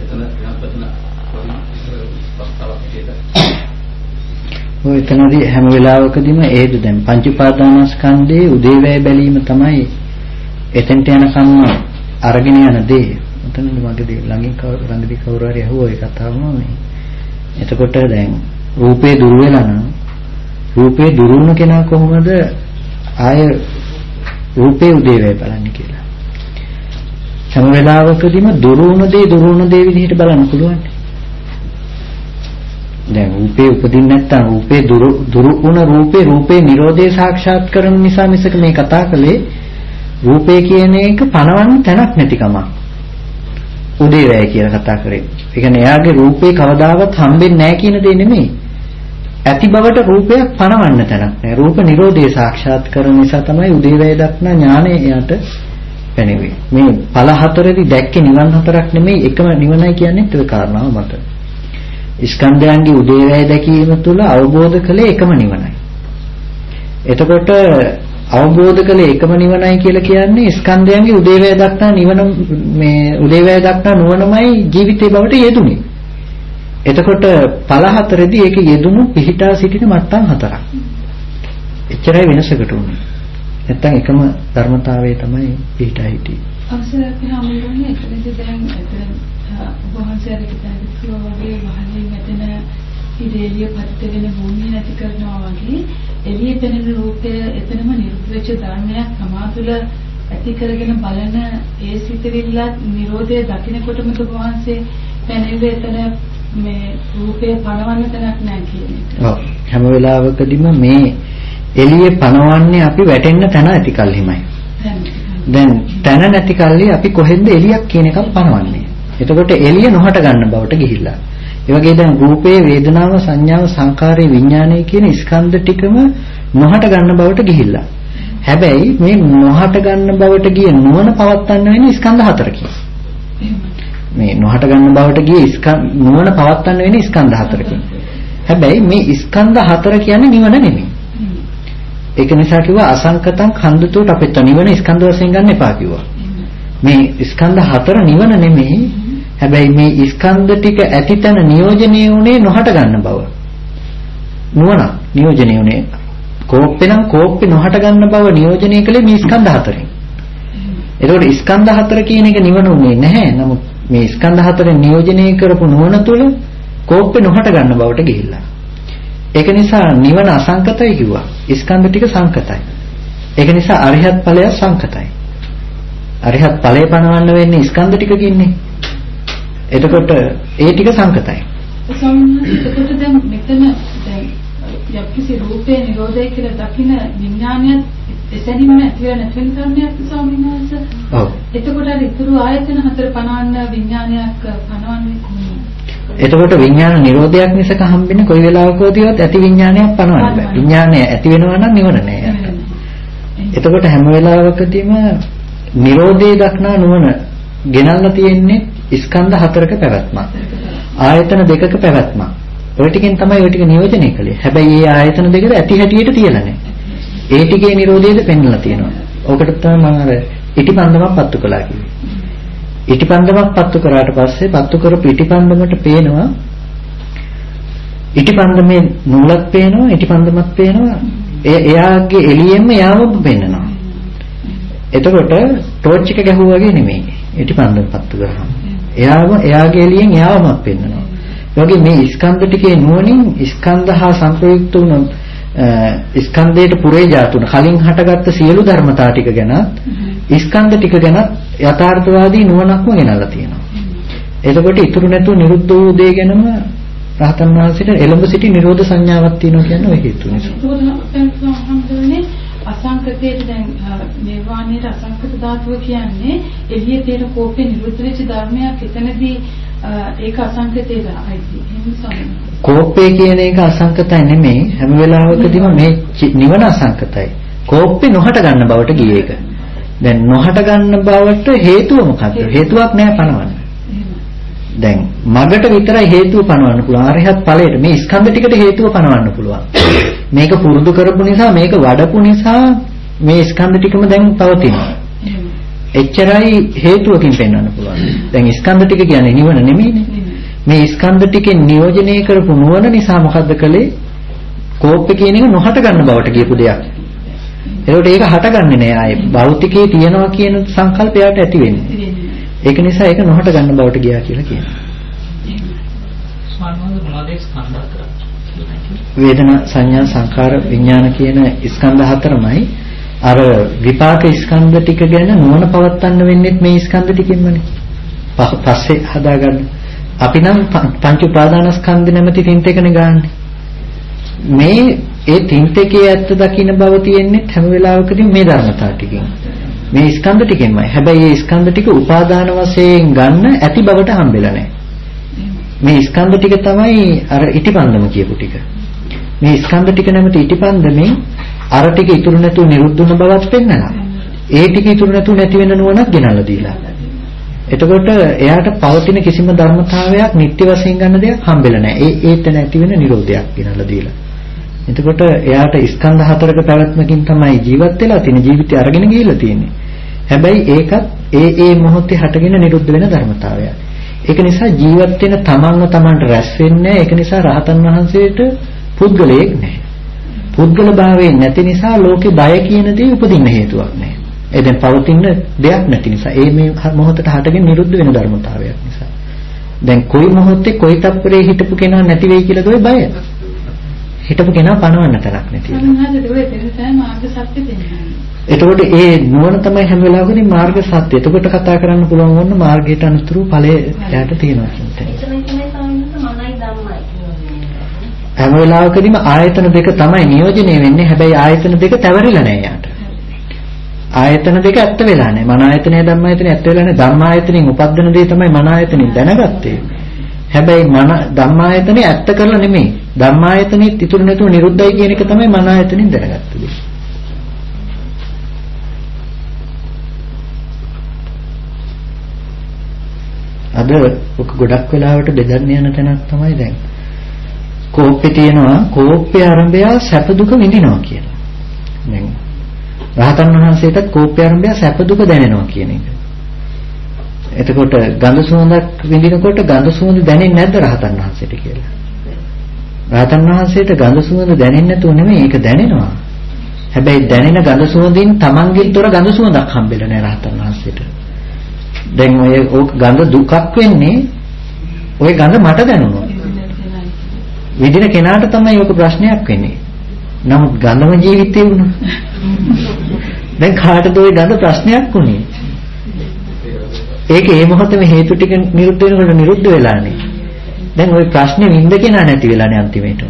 එතන ඥාපතන ඔය එතනදී හැම වෙලාවකදීම ඒද දැන් පංච උපාදානස්කන්ධයේ උදේවැය බැලීම තමයි එතෙන්ට යනකම් අරගෙන යන දේ එතනද මගේ ළඟින් කවුරු ළඟදී කවුරු හරි අහුවා ඒ කතාවම මේ. එතකොට දැන් රූපේ දුර වෙලා නම් රූපේ දුර වුණ කෙනා කොහොමද ආය රූපේ උදේවැය බලන්නේ කියලා. හැම වෙලාවකදීම දුර වුණ දේ දුර වුණ දේ විදිහට බලන්න පුළුවන්. දැන් රූපේ උපදින්න නැත්තම් රූපේ දුරු දුරු වුණ රූපේ රූපේ Nirodhe සාක්ෂාත් කරන නිසා මිසක මේ කතා කළේ රූපේ කියන එක පණවන්න තැනක් නැතිකමක්. උදේවැය කියලා කතා කරේ. ඒ කියන්නේ එයාගේ රූපේ කවදාවත් හම්බෙන්නේ නැහැ කියන දේ නෙමෙයි. ඇති බවට රූපයක් පණවන්න තැනක් නැහැ. රූප Nirodhe සාක්ෂාත් කරන නිසා තමයි උදේවැය දක්නා ඥානය එයාට පැනෙන්නේ. මේ ඵල හතරෙදි දැක්කේ නිවන් හතරක් නෙමෙයි එකම නිවනයි කියන්නේ ඒ කාරණාව මත. ස්කන්ධයන්ගේ උදේවැය දැකීම තුළ අවබෝධ කළේ එකම නිවනයි. එතකොට අවබෝධ කළේ එකම නිවනයි කියලා කියන්නේ ස්කන්ධයන්ගේ උදේවැය දක්නා නිවන මේ උදේවැය දක්නා නුවණමයි ජීවිතේ බවට යෙදුනේ. එතකොට ඵල හතරෙදි ඒක යෙදුණු පිහිටා සිටින මට්ටම් හතරක්. එච්චරයි වෙනසකට උනේ. නැත්තම් එකම ධර්මතාවය තමයි පිහිටා හිටියේ. අවසරයි හමුදුනේ එතනදී දැන් එතන වහන්සේට කිව්වා වගේ වහලෙන් මෙතන ඉරේලිය පත්ත වෙන භූමිය නැති කරනවා වගේ එළියේ පෙනෙන රූපය එතනම නිරුද්ධ වෙච්ච ධර්මයක් සමාතුල ඇති කරගෙන බලන ඒ සිතවිල්ලත් Nirodhe දකින්නකොටම වහන්සේ පැනෙන්නේ එතන මේ රූපය පණවන්න තැනක් නැහැ කියන එක. හැම වෙලාවකදීම මේ එළියේ පණවන්නේ අපි වැටෙන්න තැන ඇති කල්හිමයි. දැන් තැන නැති කල්ලි අපි කොහෙන්ද එළියක් කියන එකක් පණවන්නේ. එතකොට එළිය නොහට ගන්න බවට ගිහිල්ලා. ඒ වගේ දැන් රූපේ වේදනාව සංඥාව සංකාරේ විඥානය කියන ස්කන්ධ ටිකම නොහට ගන්න බවට ගිහිල්ලා. හැබැයි මේ නොහට ගන්න බවට ගිය නුවණ පවත්වන්න වෙන්නේ ස්කන්ධ හතරකින්. මේ නොහට ගන්න බවට ගිය නුවණ පවත්වන්න වෙන්නේ ස්කන්ධ හතරකින්. හැබැයි මේ ස්කන්ධ හතර කියන්නේ නිවන නෙමෙයි. ඒක නිසා කිව්වා අසංකතං ඛණ්ඩතෝට අපිට නිවන ස්කන්ධ වශයෙන් ගන්න එපා කිව්වා. මේ ස්කන්ධ හතර නිවන නෙමෙයි හැබැයි මේ ස්කන්ධ ටික ඇතිතන නියෝජනය උනේ නොහට ගන්න බව. නුවණ නියෝජනය උනේ කෝප්පේ නම් කෝප්පේ නොහට ගන්න බව නියෝජනය කළේ මේ ස්කන්ධ හතරෙන්. එතකොට ස්කන්ධ හතර කියන එක නිවන උනේ නැහැ. නමුත් මේ ස්කන්ධ හතරෙන් නියෝජනය කරපු නුවණ තුල කෝප්පේ නොහට ගන්න බවට ගිහිල්ලා. ඒක නිසා නිවන අසංකතයි කිව්වා. ස්කන්ධ ටික සංකතයි. ඒක නිසා අරිහත් ඵලය සංකතයි. අරිහත් ඵලය පණවන්න වෙන්නේ ස්කන්ධ ටිකකින්නේ. එතකොට ඒ ටික සංකතයි. එතකොට දැන් මෙතන දැන් යම්කිසි රූපේ නිරෝධය කියලා දකින විඥානයත් එසැනින්ම ඇති වෙන නැති වෙන කර්මයක් ස්වාමීන් වහන්සේ. ඔව්. එතකොට අර ඉතුරු ආයතන හතර පනවන්න විඥානයක් පනවන්නේ කොහොමද? එතකොට විඥාන නිරෝධයක් මිසක හම්බෙන්නේ කොයි වෙලාවකදීවත් ඇති විඥානයක් පනවන්න බෑ. විඥානය ඇති වෙනවා නම් නිවන නෑ. එතකොට හැම වෙලාවකදීම නිරෝධයේ දක්නා නුවණ ගෙනල්ලා තියෙන්නේ ස්කන්ධ හතරක පැවැත්මක්. ආයතන දෙකක පැවැත්මක්. ඔය ටිකෙන් තමයි ඔය ටික නියෝජනය කළේ. හැබැයි මේ ආයතන දෙකද ඇති හැටියට තියලා නැහැ. ඒ ටිකේ Nirodheද පෙන්වලා තියෙනවා. ඕකට තමයි මම අර ඉටිපන්දමක් පත්තු කළා කිව්වේ. ඉටිපන්දමක් පත්තු කරාට පස්සේ පත්තු කරපු ඉටිපන්දමට පේනවා ඉටිපන්දමේ නූලක් පේනවා ඉටිපන්දමක් පේනවා එයාගේ එළියෙන්ම යාවම පෙන්නනවා. එතකොට ටෝච් එක ගැහුවා වගේ නෙමෙයි. ඉටිපන්දම පත්තු කරාම. එයාම එයාගේ එළියෙන් එයාමක් පෙන්නනවා. ඒ වගේ මේ ස්කන්ධ ටිකේ නුවණින් ස්කන්ධ හා සංප්‍රයුක්ත වුණ ස්කන්ධයට පුරේජා තුන කලින් හටගත්ත සියලු ධර්මතා ටික ගැන ස්කන්ධ ටික ගැන යථාර්ථවාදී නුවණක්ම ගෙනල්ලා තියෙනවා. එතකොට ඉතුරු නැතුව නිරුද්ධ වූ දේ ගැනම රහතන් වහන්සේට එළඹ සිටි නිරෝධ සංඥාවක් තියෙනවා කියන්නේ ඔය හේතු නිසා. අසංකතයේ දැන් නිර්වාණයට අසංකත ධාතුව කියන්නේ එළියේ තියෙන කෝපේ නිරුද්ධ වෙච්ච ධර්මයක් එතනදී ඒක අයිති. එහෙනම් කෝපේ කියන එක අසංකතයි නෙමෙයි හැම වෙලාවකදීම මේ නිවන අසංකතයි. කෝපේ නොහට ගන්න බවට ගියේ ඒක. දැන් නොහට ගන්න බවට හේතුව මොකද්ද? හේතුවක් නෑ පනවන්න. දැන් මගට විතරයි හේතුව පනවන්න පුළුවන්. අරහත් ඵලයට මේ ස්කන්ධ ටිකට හේතුව පනවන්න පුළුවන්. මේක පුරුදු කරපු නිසා මේක වඩපු නිසා මේ ස්කන්ධ ටිකම දැන් පවතිනවා. එච්චරයි හේතුවකින් පෙන්වන්න පුළුවන්. දැන් ස්කන්ධ ටික කියන්නේ නිවන නෙමෙයිනේ. මේ ස්කන්ධ ටිකෙන් නියෝජනය කරපු නුවණ නිසා මොකද්ද කළේ? කෝප්ප කියන එක නොහට ගන්න බවට කියපු දෙයක්. ඒකට ඒක හටගන්නේ නෑ ආයේ භෞතිකයේ තියනවා කියන සංකල්පයට ඇති වෙන්නේ. ඒක නිසා ඒක නොහට ගන්න බවට ගියා කියලා කියනවා. වේදනා සංඥා සංකාර විඥාන කියන ස්කන්ධ හතරමයි අර විපාක ස්කන්ධ ටික ගැන නුවණ පවත්වන්න වෙන්නේ මේ ස්කන්ධ ටිකෙන්මනේ. පස්සේ හදාගන්න. අපි නම් පංච උපාදානස්කන්ධ නැමැති තින්තේකනේ ගන්නනේ. මේ ඒ තින්තේකේ ඇත්ත දකින්න බව තියෙන්නේ හැම වෙලාවකදී මේ ධර්මතාව ටිකෙන්. මේ ස්කන්ධ ටිකෙන්මයි. හැබැයි මේ ස්කන්ධ ටික උපාදාන වශයෙන් ගන්න ඇති බවට හම්බෙලා නැහැ. මේ ස්කන්ධ ටික තමයි අර ඉටිපන්දම කියපු ටික. මේ ස්කන්ධ ටික නැමැති ඉටිපන්දමේ අර ටික ඉතුරු නැතුව නිරුද්ධ වුණ බවත් පෙන්නනවා. ඒ ටික ඉතුරු නැතුව නැති වෙන නුවණක් ගෙනල්ලා දීලා. එතකොට එයාට පවතින කිසිම ධර්මතාවයක් නිත්‍ය වශයෙන් ගන්න දෙයක් හම්බෙලා නැහැ. ඒ ඒත නැති වෙන නිරෝධයක් ගෙනල්ලා දීලා. එතකොට එයාට ස්කන්ධ හතරක පැවැත්මකින් තමයි ජීවත් වෙලා තියෙන ජීවිතය අරගෙන ගිහිල්ලා තියෙන්නේ. හැබැයි ඒකත් ඒ ඒ මොහොතේ හටගෙන නිරුද්ධ වෙන ධර්මතාවයක්. ඒක නිසා ජීවත් වෙන තමන්ව තමන්ට රැස් වෙන්නේ ඒක නිසා රහතන් වහන්සේට පුද්ගලයෙක් නැහැ. පුද්ගල භාවයෙන් නැති නිසා ලෝකේ බය කියන දේ උපදින්න හේතුවක් නැහැ. ඒ දැන් පවතින දෙයක් නැති නිසා ඒ මේ මොහොතට හටගෙන නිරුද්ධ වෙන ධර්මතාවයක් නිසා. දැන් කොයි මොහොතේ කොයි තප්පරේ හිටපු කෙනා නැති වෙයි කියලාද ඔය බය? හිටපු කෙනා පණවන්න තරක් නැති එතකොට ඒ නුවණ තමයි හැම වෙලාවෙම මාර්ග සත්‍ය. එතකොට කතා කරන්න පුළුවන් වුණ මාර්ගයට අනුතුරු ඵලය යට තියෙනවා හැම වෙලාවකදීම ආයතන දෙක තමයි නියෝජනය වෙන්නේ. හැබැයි ආයතන දෙක තැවරිලා නැහැ යාට. ආයතන දෙක ඇත්ත වෙලා නැහැ. මන ආයතනය ධම්මායතනය ඇත්ත වෙලා නැහැ. ධම්මායතනෙන් උපදින දේ තමයි මන ආයතනෙන් දැනගත්තේ. හැබැයි මන ධම්මායතනේ ඇත්ත කරලා නෙමෙයි. ධම්මායතනේ ඉතුරු නැතුව නිරුද්ධයි කියන එක තමයි මන ආයතනෙන් දැනගත්ත දේ. අද ඔක ගොඩක් වෙලාවට බෙදන්න යන තැනක් තමයි දැන්. කෝප්පේ තියෙනවා කෝප්පේ ආරම්භය සැප දුක විඳිනවා කියලා. දැන් රහතන් වහන්සේටත් කෝප්පේ ආරම්භය සැප දුක දැනෙනවා කියන එක. එතකොට ගඳ සුවඳක් විඳිනකොට ගඳ සුවඳ දැනෙන්නේ නැද්ද රහතන් වහන්සේට කියලා? රහතන් වහන්සේට ගඳ සුවඳ දැනෙන්නේ නැතුව නෙමෙයි ඒක දැනෙනවා. හැබැයි දැනෙන ගඳ සුවඳින් තමන්ගෙන් තොර ගඳ සුවඳක් හම්බෙලා නැහැ රහතන් වහන්සේට. දැන් ඔය ගඳ දුකක් වෙන්නේ ඔය ගඳ මට දැනුණා. විදින කෙනාට තමයි ඔක ප්‍රශ්නයක් වෙන්නේ. නමුත් ගඳම ජීවිතේ වුණා. දැන් කාටද ওই ගඳ ප්‍රශ්නයක් වුනේ? ඒක ඒ මොහොතේම හේතු ටික නිරුද්ධ වෙනකොට නිරුද්ධ වෙලානේ. දැන් ওই ප්‍රශ්නේ විඳ කෙනා නැති වෙලානේ අන්තිමේට.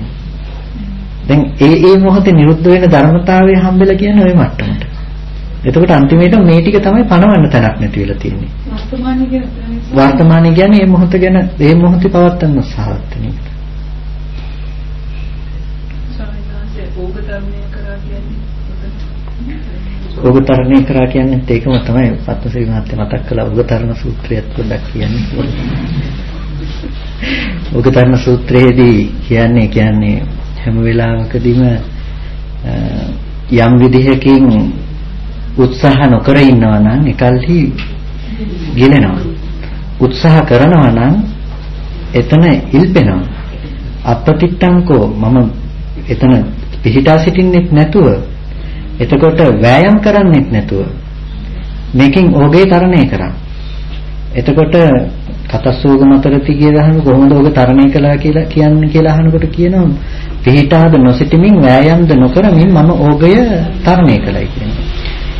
දැන් ඒ ඒ මොහොතේ නිරුද්ධ වෙන ධර්මතාවය හම්බෙලා කියන්නේ ওই මට්ටමට. එතකොට අන්තිමේට මේ ටික තමයි පණවන්න තැනක් නැති වෙලා තියෙන්නේ. වර්තමානයේ කියන්නේ මේ මොහොත ගැන මේ මොහොතේ පවත්තන්න උත්සාහවත් වෙන එක. උගතරණය කරා කියන්නේ ඒකම තමයි පත්මසිරි මහත්තයා මතක් කළා උගතරණ සූත්‍රයත් පොඩ්ඩක් කියන්නේ. උගතරණ සූත්‍රයේදී කියන්නේ කියන්නේ හැම වෙලාවකදීම යම් විදිහකින් උත්සාහ නොකර ඉන්නවා නම් එකල්හි ගිලෙනවා. උත්සාහ කරනවා නම් එතන ඉල්පෙනවා. අපතිට්ටංකෝ මම එතන පිහිටා සිටින්නෙත් නැතුව එතකොට වෑයම් කරන්නෙත් නැතුව මේකෙන් ඕගේ තරණය කරා. එතකොට කතස්සෝග මතරති කියලා අහන කොහොමද ඕක තරණය කළා කියලා කියන්නේ කියලා අහනකොට කියනවා පිහිටාද නොසිටමින් වෑයම්ද නොකරමින් මම ඕගය තරණය කළයි කියනවා.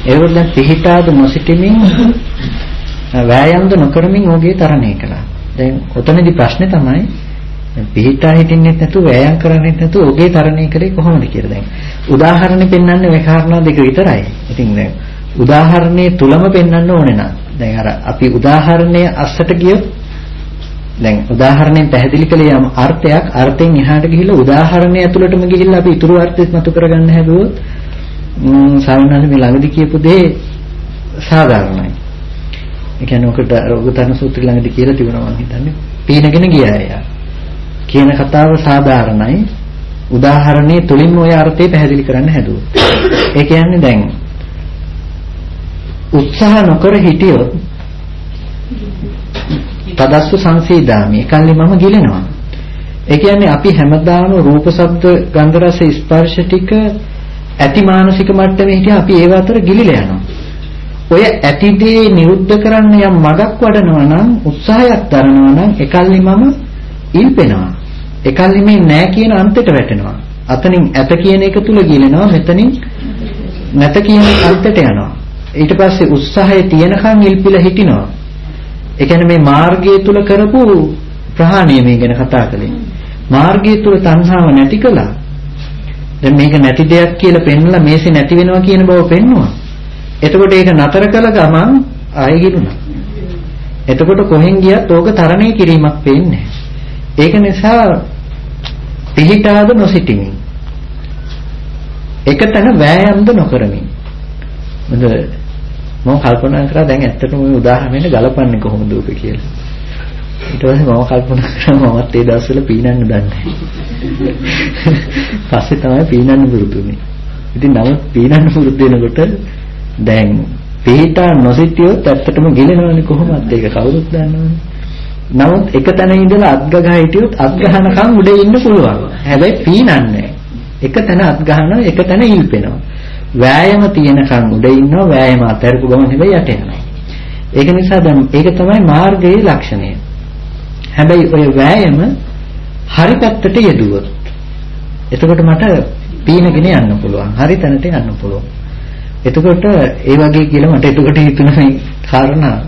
ඒවල දැන් පිහිටාද නොසිටමින් වෑයම්ද නොකරමින් ඕගේ තරණය කළා. දැන් ඔතනදී ප්‍රශ්නේ තමයි පිහිටා හිටින්නෙත් නැතුව වෑයම් කරන්නෙත් නැතුව ඔගේ තරණය කරේ කොහොමද කියලා දැන් උදාහරණ පෙන්වන්නේ මේ කාරණා දෙක විතරයි. ඉතින් දැන් උදාහරණයේ තුලම පෙන්වන්න ඕනේ නම් දැන් අර අපි උදාහරණය අස්සට ගියොත් දැන් උදාහරණයෙන් පැහැදිලි කළේ යම් අර්ථයක් අර්ථයෙන් එහාට ගිහිල්ලා උදාහරණය ඇතුළටම ගිහිල්ලා අපි ඊතුරු අර්ථෙත් මතු කරගන්න හැදුවොත් සාමාන්‍යයෙන් මේ ළඟදි කියපු දේ සාධාරණයි. ඒ කියන්නේ ඔකට රෝගතන සූත්‍රය ළඟදී කියලා තිබුණා මම හිතන්නේ. පීනගෙන ගියා එයා. කියන කතාව සාධාරණයි. උදාහරණයේ තුලින්ම ওই අර්ථය පැහැදිලි කරන්න හැදුවා. ඒ කියන්නේ දැන් උත්සාහ නොකර හිටියොත් තදස්සු සංසීදාමි. එකල්ලි මම ගිලෙනවා. ඒ කියන්නේ අපි හැමදාම රූප ශබ්ද ගන්ධ රස ස්පර්ශ ටික ඇති මානසික මට්ටමේ හිටියා අපි ඒව අතර ගිලිලා යනවා. ඔය ඇති දේ නිරුද්ධ කරන්න යම් මගක් වඩනවා නම් උත්සාහයක් දරනවා නම් එකල්ලි මම ඉල්පෙනවා. එකල්ලි මේ නෑ කියන අන්තයට වැටෙනවා. අතනින් ඇත කියන එක තුල ගිලෙනවා මෙතනින් නැත කියන අන්තයට යනවා. ඊට පස්සේ උත්සාහය තියෙනකන් ඉල්පිලා හිටිනවා. ඒ කියන්නේ මේ මාර්ගය තුල කරපු ප්‍රහාණය මේ ගැන කතා කළේ. මාර්ගය තුල තණ්හාව නැති කළා. දැන් මේක නැති දෙයක් කියලා පෙන්වලා මේසෙ නැති වෙනවා කියන බව පෙන්වුවා. එතකොට ඒක නතර කළ ගමන් ආයෙ ගිරුණා. එතකොට කොහෙන් ගියත් ඕක තරණය කිරීමක් වෙන්නේ ඒක නිසා පිහිටාද නොසිටිමින් එකතන වෑයම්ද නොකරමින් මොකද මම කල්පනා කරා දැන් ඇත්තටම මේ උදාහරණයට ගලපන්නේ කොහොමද ඔක කියලා. ඊට පස්සේ මම කල්පනා කරා මමත් ඒ දවස්වල පීනන්න දන්නේ පස්සේ තමයි පීනන්න පුරුදුනේ. ඉතින් නමුත් පීනන්න පුරුදු වෙනකොට දැන් පිටා නොසිටියොත් ඇත්තටම ගිලෙනවනේ කොහොමද ඒක කවුරුත් දන්නවනේ. නමුත් එක තැන ඉඳලා අත් ගහ හිටියොත් අත් ගහනකම් උඩ ඉන්න පුළුවන්. හැබැයි පීනන්නේ එක තැන අත් ගහනවා එක තැන ඉල්පෙනවා. වෑයම තියෙනකන් උඩ ඉන්නවා වෑයම අතරපු ගමන් හැබැයි යට යනවා. ඒක නිසා දැන් ඒක තමයි මාර්ගයේ ලක්ෂණය. හැබැයි ඔය වෑයම හරි පැත්තට යෙදුවොත් එතකොට මට පීනගෙන යන්න පුළුවන්. හරි තැනට යන්න පුළුවන්. එතකොට ඒ වගේ කියලා මට එතකොට හිතුණ මේ කාරණා.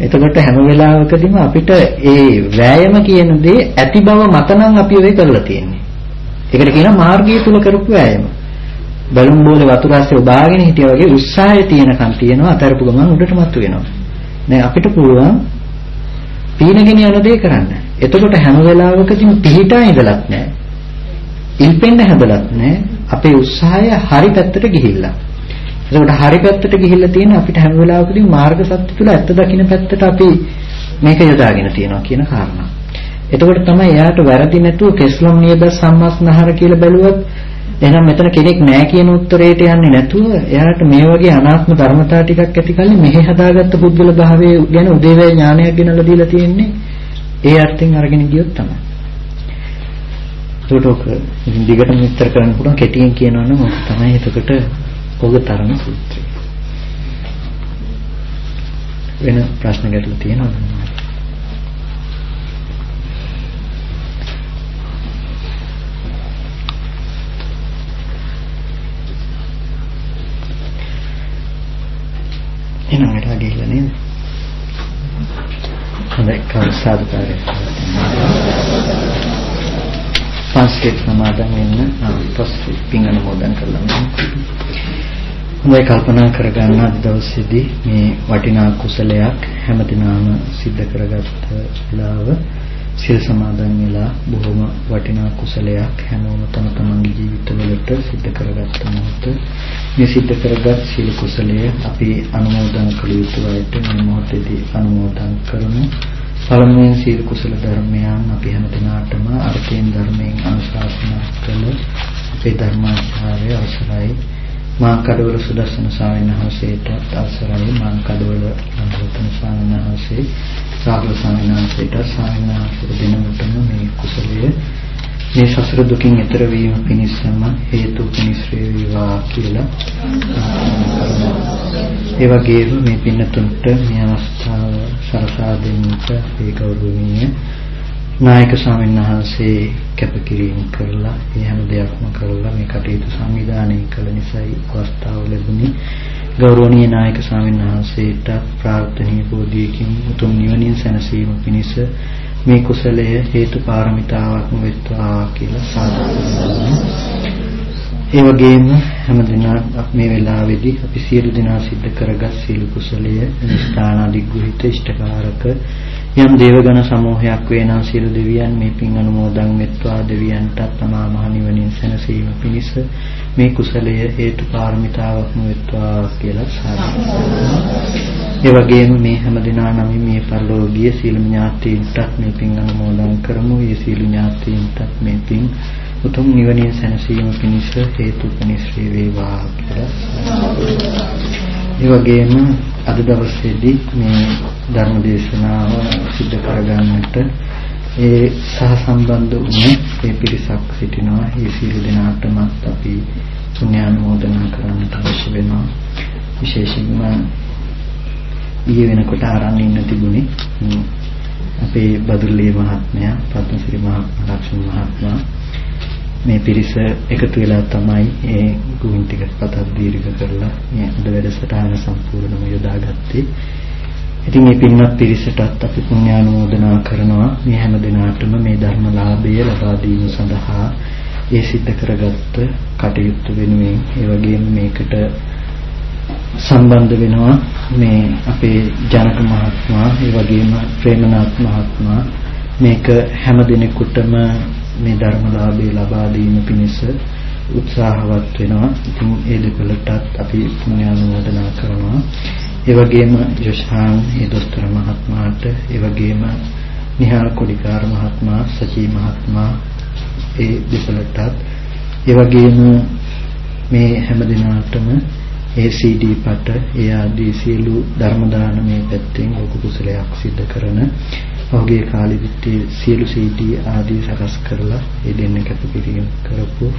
එතකොට හැම වෙලාවකදීම අපිට ඒ වෑයම කියන දේ ඇති බව මත නම් අපි ඔය කරලා තියෙන්නේ. ඒකට කියනවා මාර්ගය තුල කරපු වෑයම. බැලුම් බෝලේ වතුර ඇස්සේ ඔබාගෙන හිටියා වගේ උත්සාහය තියෙනකන් තියෙනවා අතරපු ගමන් උඩට මතු වෙනවා. දැන් අපිට පුළුවන් පීනගෙන යන දේ කරන්න. එතකොට හැම වෙලාවකදීම පිහිටා ඉඳලත් නැහැ. ඉල්පෙන්න හැදලත් නැහැ. අපේ උත්සාහය හරි පැත්තට ගිහිල්ලා. එතකොට හරි පැත්තට ගිහිල්ලා තියෙන අපිට හැම වෙලාවකදීම මාර්ග සත්‍ය තුල ඇත්ත දකින්න පැත්තට අපි මේක යොදාගෙන තියෙනවා කියන කාරණා. එතකොට තමයි එයාට වැරදි නැතුව කෙස්ලොම් නියද සම්මස්නහර කියලා බැලුවොත් එහෙනම් මෙතන කෙනෙක් නැහැ කියන උත්තරේට යන්නේ නැතුව එයාට මේ වගේ අනාත්ම ධර්මතා ටිකක් ඇති කලින් මෙහි හදාගත්ත පුද්ගල භාවයේ ගැන උදේවැය ඥානයක් ගෙනලා දීලා තියෙන්නේ ඒ අර්ථයෙන් අරගෙන ගියොත් තමයි. ඒකට ඔක දිගටම විස්තර කරන්න පුළුවන් කෙටියෙන් කියනවා නම් ඔක තමයි එතකොට ඔග තරණ සූත්‍රය. වෙන ප්‍රශ්න ගැටලු තියෙනවද? එහෙනම් වැඩ ගිහිල්ලා නේද? හොඳයි කවසාදුකාරය. පස්කෙත් සමාදන් වෙන්න පස්සේ පින් අනුමෝදන් කරලා හොඳයි කල්පනා කරගන්න අද දවසේදී මේ වටිනා කුසලයක් හැමදිනම සිද්ධ කරගත්ත වෙලාව සිල් සමාදන් වෙලා බොහොම වටිනා කුසලයක් හැමෝම තම තමන්ගේ ජීවිතවලට සිද්ධ කරගත්ත මොහොත. මේ සිද්ධ කරගත් සීල කුසලය අපි අනුමෝදන් කළ යුතු අයට මේ මොහොතේදී අනුමෝදන් කරමු. පළමුවෙන් සීල කුසල ධර්මයන් අපි හැමදිනාටම අර්ථයෙන් ධර්මයෙන් අනුශාසනා කළ අපේ ධර්මාචාර්ය අවසරයි. මා කඩවල සුදස්සන ස්වාමීන් වහන්සේට අවසරයි. මා කඩවල නන්දරත්න ස්වාමීන් වහන්සේ සාගල ස්වාමීන් වහන්සේට ස්වාමීන් වහන්සේ දෙනකොටම මේ කුසලය මේ සසර දුකින් එතර වීම පිණිසම හේතු පිණිස වේවා කියලා ඒ වගේම මේ පින්නතුන්ට මේ අවස්ථාව සරසා දෙන්නට ඒ ගෞරවණීය නායක ස්වාමීන් වහන්සේ කැපකිරීම කරලා මේ හැම දෙයක්ම කරලා මේ කටයුතු සංවිධානය කළ නිසායි අවස්ථාව ලැබුණේ. ගෞරවනීය නායක ස්වාමීන් වහන්සේට ප්‍රාර්ථනීය බෝධියකින් උතුම් නිවනින් සැනසීම පිණිස මේ කුසලය හේතු පාරමිතාවක්ම වෙත්වා කියලා සාදුනා. ඒ වගේම හැමදිනා මේ වෙලාවේදී අපි සියලු දෙනා සිද්ධ කරගත් සීල කුසලය නිස්ථාන අධිග්‍රහිත ඉෂ්ඨකාරක යම් දේවගණ සමූහයක් වේනා සියලු දෙවියන් මේ පින් අනුමෝදන් වෙත්වා දෙවියන්ට තමා මහ නිවනින් සැනසීම පිණිස මේ කුසලය හේතු පාරමිතාවක්ම වෙත්වා කියලා සාදුනා. ඒ වගේම මේ හැම දිනා නම් මේ පරිලෝකීය සීල ඥාතීන්ටත් මේ පින් අනුමෝදන් කරමු. මේ සීල ඥාතීන්ටත් මේ පින් උතුම් නිවනින් සැනසීම පිණිස හේතු පිණිස වේවා කියලා. ඒ වගේම අද දවසේදී මේ ධර්ම දේශනාව සිදු කරගන්නට ඒ සහ සම්බන්ධ වුණු ඒ පිරිසක් සිටිනවා. ඒ සියලු දෙනාටම අපි පුණ්‍යානුමෝදනා කරන්නට අවශ්‍ය වෙනවා. විශේෂයෙන්ම ඊයේ වෙනකොට ආරන් ඉන්න තිබුණේ අපේ බදුල්ලේ මහත්මයා, පද්මසිරි මහත්මයා, ලක්ෂ්මී මහත්මයා මේ පිරිස එකතු වෙලා තමයි ඒ ගුණ ටික පතක් දීර්ඝ කරලා මේ අද වැඩසටහන සම්පූර්ණව යොදාගත්තේ. ඉතින් මේ පින්වත් පිරිසටත් අපි පුණ්‍යානුමෝදනා කරනවා මේ හැම දිනාටම මේ ධර්මලාභය ලබා දීම සඳහා ඒ සිද්ධ කරගත්ත කටයුතු වෙනුවෙන් ඒ වගේම මේකට සම්බන්ධ වෙනවා මේ අපේ ජනක මහත්මයා ඒ වගේම ප්‍රේමනාත් මහත්මයා මේක හැම දිනෙකටම මේ ධර්මලාභය ලබා දීම පිණිස උත්සාහවත් වෙනවා. ඉතින් ඒ දෙපළටත් අපි පුණ්‍යානුමෝදනා කරනවා. ඒ වගේම යොෂාන් ඒ දොස්තර මහත්මයාට ඒ වගේම නිහාල් කොඩිකාර මහත්මයා සචී මහත්මයා ඒ දෙපළටත් ඒ වගේම මේ හැම දිනාටම ඒ CD පට ඒ ආදී සියලු ධර්ම දානමය පැත්තෙන් ලොකු කුසලයක් සිද්ධ කරන ඔහුගේ කාලෙදිත්තේ සියලු CD ආදී සකස් කරලා ඒ දෙන්න කැපකිරීම කරපු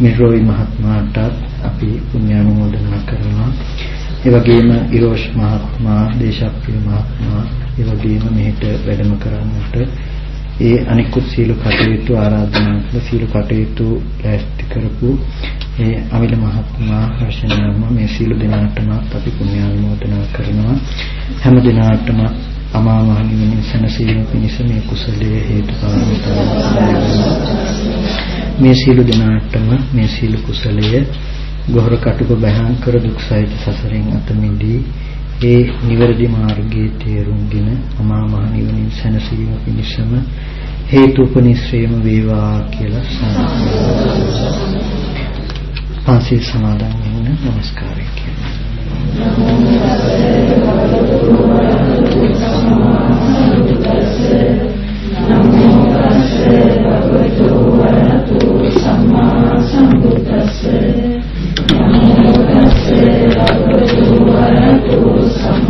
මිරෝයි මහත්මයාට අපි පුණ්‍යානුමෝදනා කරනවා. ඒ වගේම ඉරෝෂ් මහත්මයා, දේශප්‍රිය මහත්මයා, ඒ වගේම මෙහෙට වැඩම කරන්නට ඒ අනිකුත් සීල කටයුතු ආරාධනා කළ සීල කටයුතු ලෑස්ති කරපු ඒ අමිල මහත්මයා හර්ෂණයම මේ සීල දිනාටම අපි පුණ්‍යානුමෝදනා කරනවා. හැම දිනාටම අමා මහ නිවන සැනසීම පිණිස මේ කුසලයේ හේතු මේ සීල දිනාටම මේ සීල කුසලය ගොහර කටුක බහංකර දුක් සහිත සසරෙන් අත මිදී ඒ නිවැරදි මාර්ගයේ තේරුම්ගෙන අමා මහ නිවනින් සැනසීම පිණිසම හේතුපනිශ්‍රේම වේවා කියලා සාදු පන්සිල් සමාදන් වෙන්න নমස්කාරය කියනවා. නමෝ තස්සේ භගවතු වරහතු සම්මා සම්බුද්දස්සේ වරහතු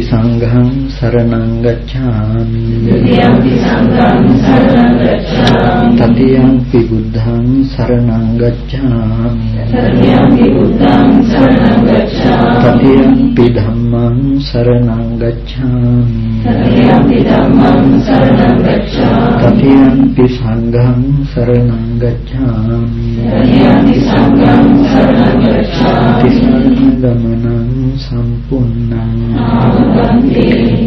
සංඝං සරණං ගච්ඡාමි තතියම්පි බුද්ධං සරණං ගච්ඡාමි තතියම්පි ධම්මං සරණං ගච්ඡාමි තතියම්පි සංඝං සරණං ගච්ඡාමි තිසරණ ගමනං සම්පූර්ණං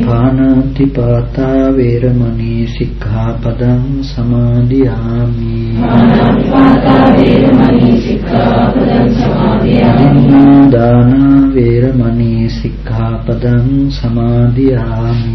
පානාති පාතා වේරමණී සික්ඛාපදං සමාදියාමි පානාති පාතා වේරමණී සික්ඛාපදං සමාදියාමි දාන වේරමණී සික්ඛාපදං සමාදියාමි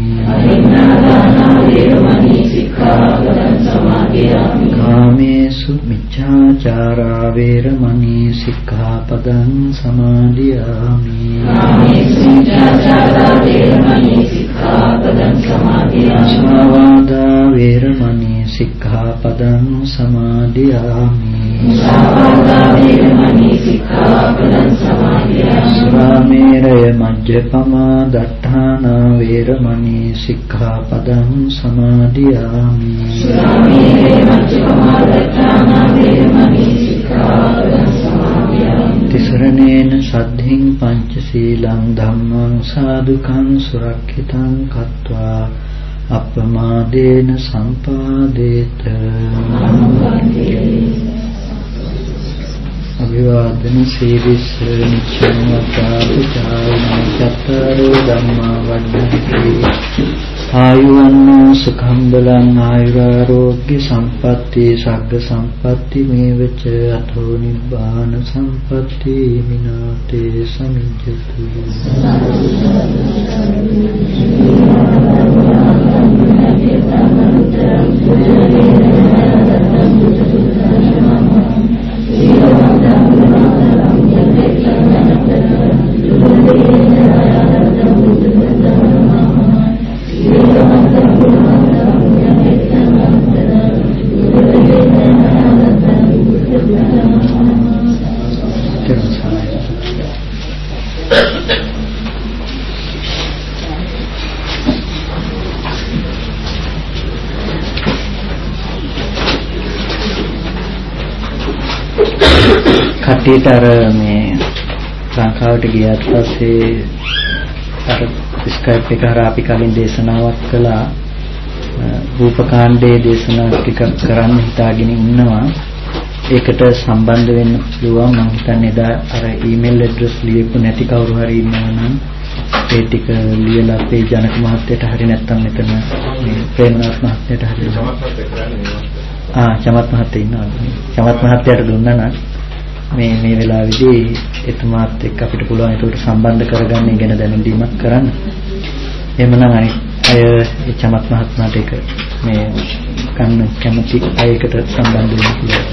දාන වේරමණී සික්ඛාපදං සමාදියාමි කාමේසු මිච්ඡාචාරා වේරමණී සික්ඛාපදං සමාදියාමි කාමේසු මිච්ඡාචාරා වේරමණී සික්ඛාපදං සමාදියාමි වේරමණී සික්ඛාපදං සමාදියාමි। වේරමණී සික්ඛාපදං සමාදියාමි। ස්වාමේරය මජ්ජපමා දට්ඨාන වේරමණී සික්ඛාපදං සමාදියාමි। ස්වාමේරය මජ්ජපමා දට්ඨාන වේරමණී සික්ඛාපදං තිසරණේන සද්ධින් පංචශීලං ධම්මං සාදුකං සුරක්ෂිතං කତ୍වා අප්‍රමාදේන සම්පාදේත. අභිවාදන සීවිස් නිච්ඡං වතාපි චායන චතරෝ ධම්මා වඩ්ඩති ආයුවන්නෝ සුඛං බලං ආයුරාෝග්‍ය සම්පatti සග්ග සම්පatti මේවච අතෝ නිබ්බාන සම්පatti මිනාතේ සමිජ්ජතු Thank you. Kaki taruh nih, bakal digiatasi taruh. Skype එක හරහා අපි කලින් දේශනාවක් කළා. රූපකාණ්ඩයේ දේශනා ටිකක් කරන්න හිතාගෙන ඉන්නවා. ඒකට සම්බන්ධ වෙන්න පුළුවන්. මම හිතන්නේ එදා අර ඊමේල් ඇඩ්‍රස් ලියපු නැති කවුරු හරි ඉන්නවා නම් ඒ ටික ලියලා අපේ ජනක මහත්තයට හරි නැත්නම් මෙතන මේ ප්‍රේමනාත් මහත්තයට හරි. ආ චමත් මහත්තයා ඉන්නවා. චමත් මහත්තයාට දුන්නා නම් මේ මේ වෙලාවේදී එතුමාත් එක්ක අපිට පුළුවන් ඒකට සම්බන්ධ කරගන්න ඉගෙන දැනුම් දීමක් කරන්න. එහෙමනම් අනිත් අය ඒ චමත් මහත්මයාට ඒක මේ කන්න කැමති අයකට සම්බන්ධ වෙන්න පුළුවන්.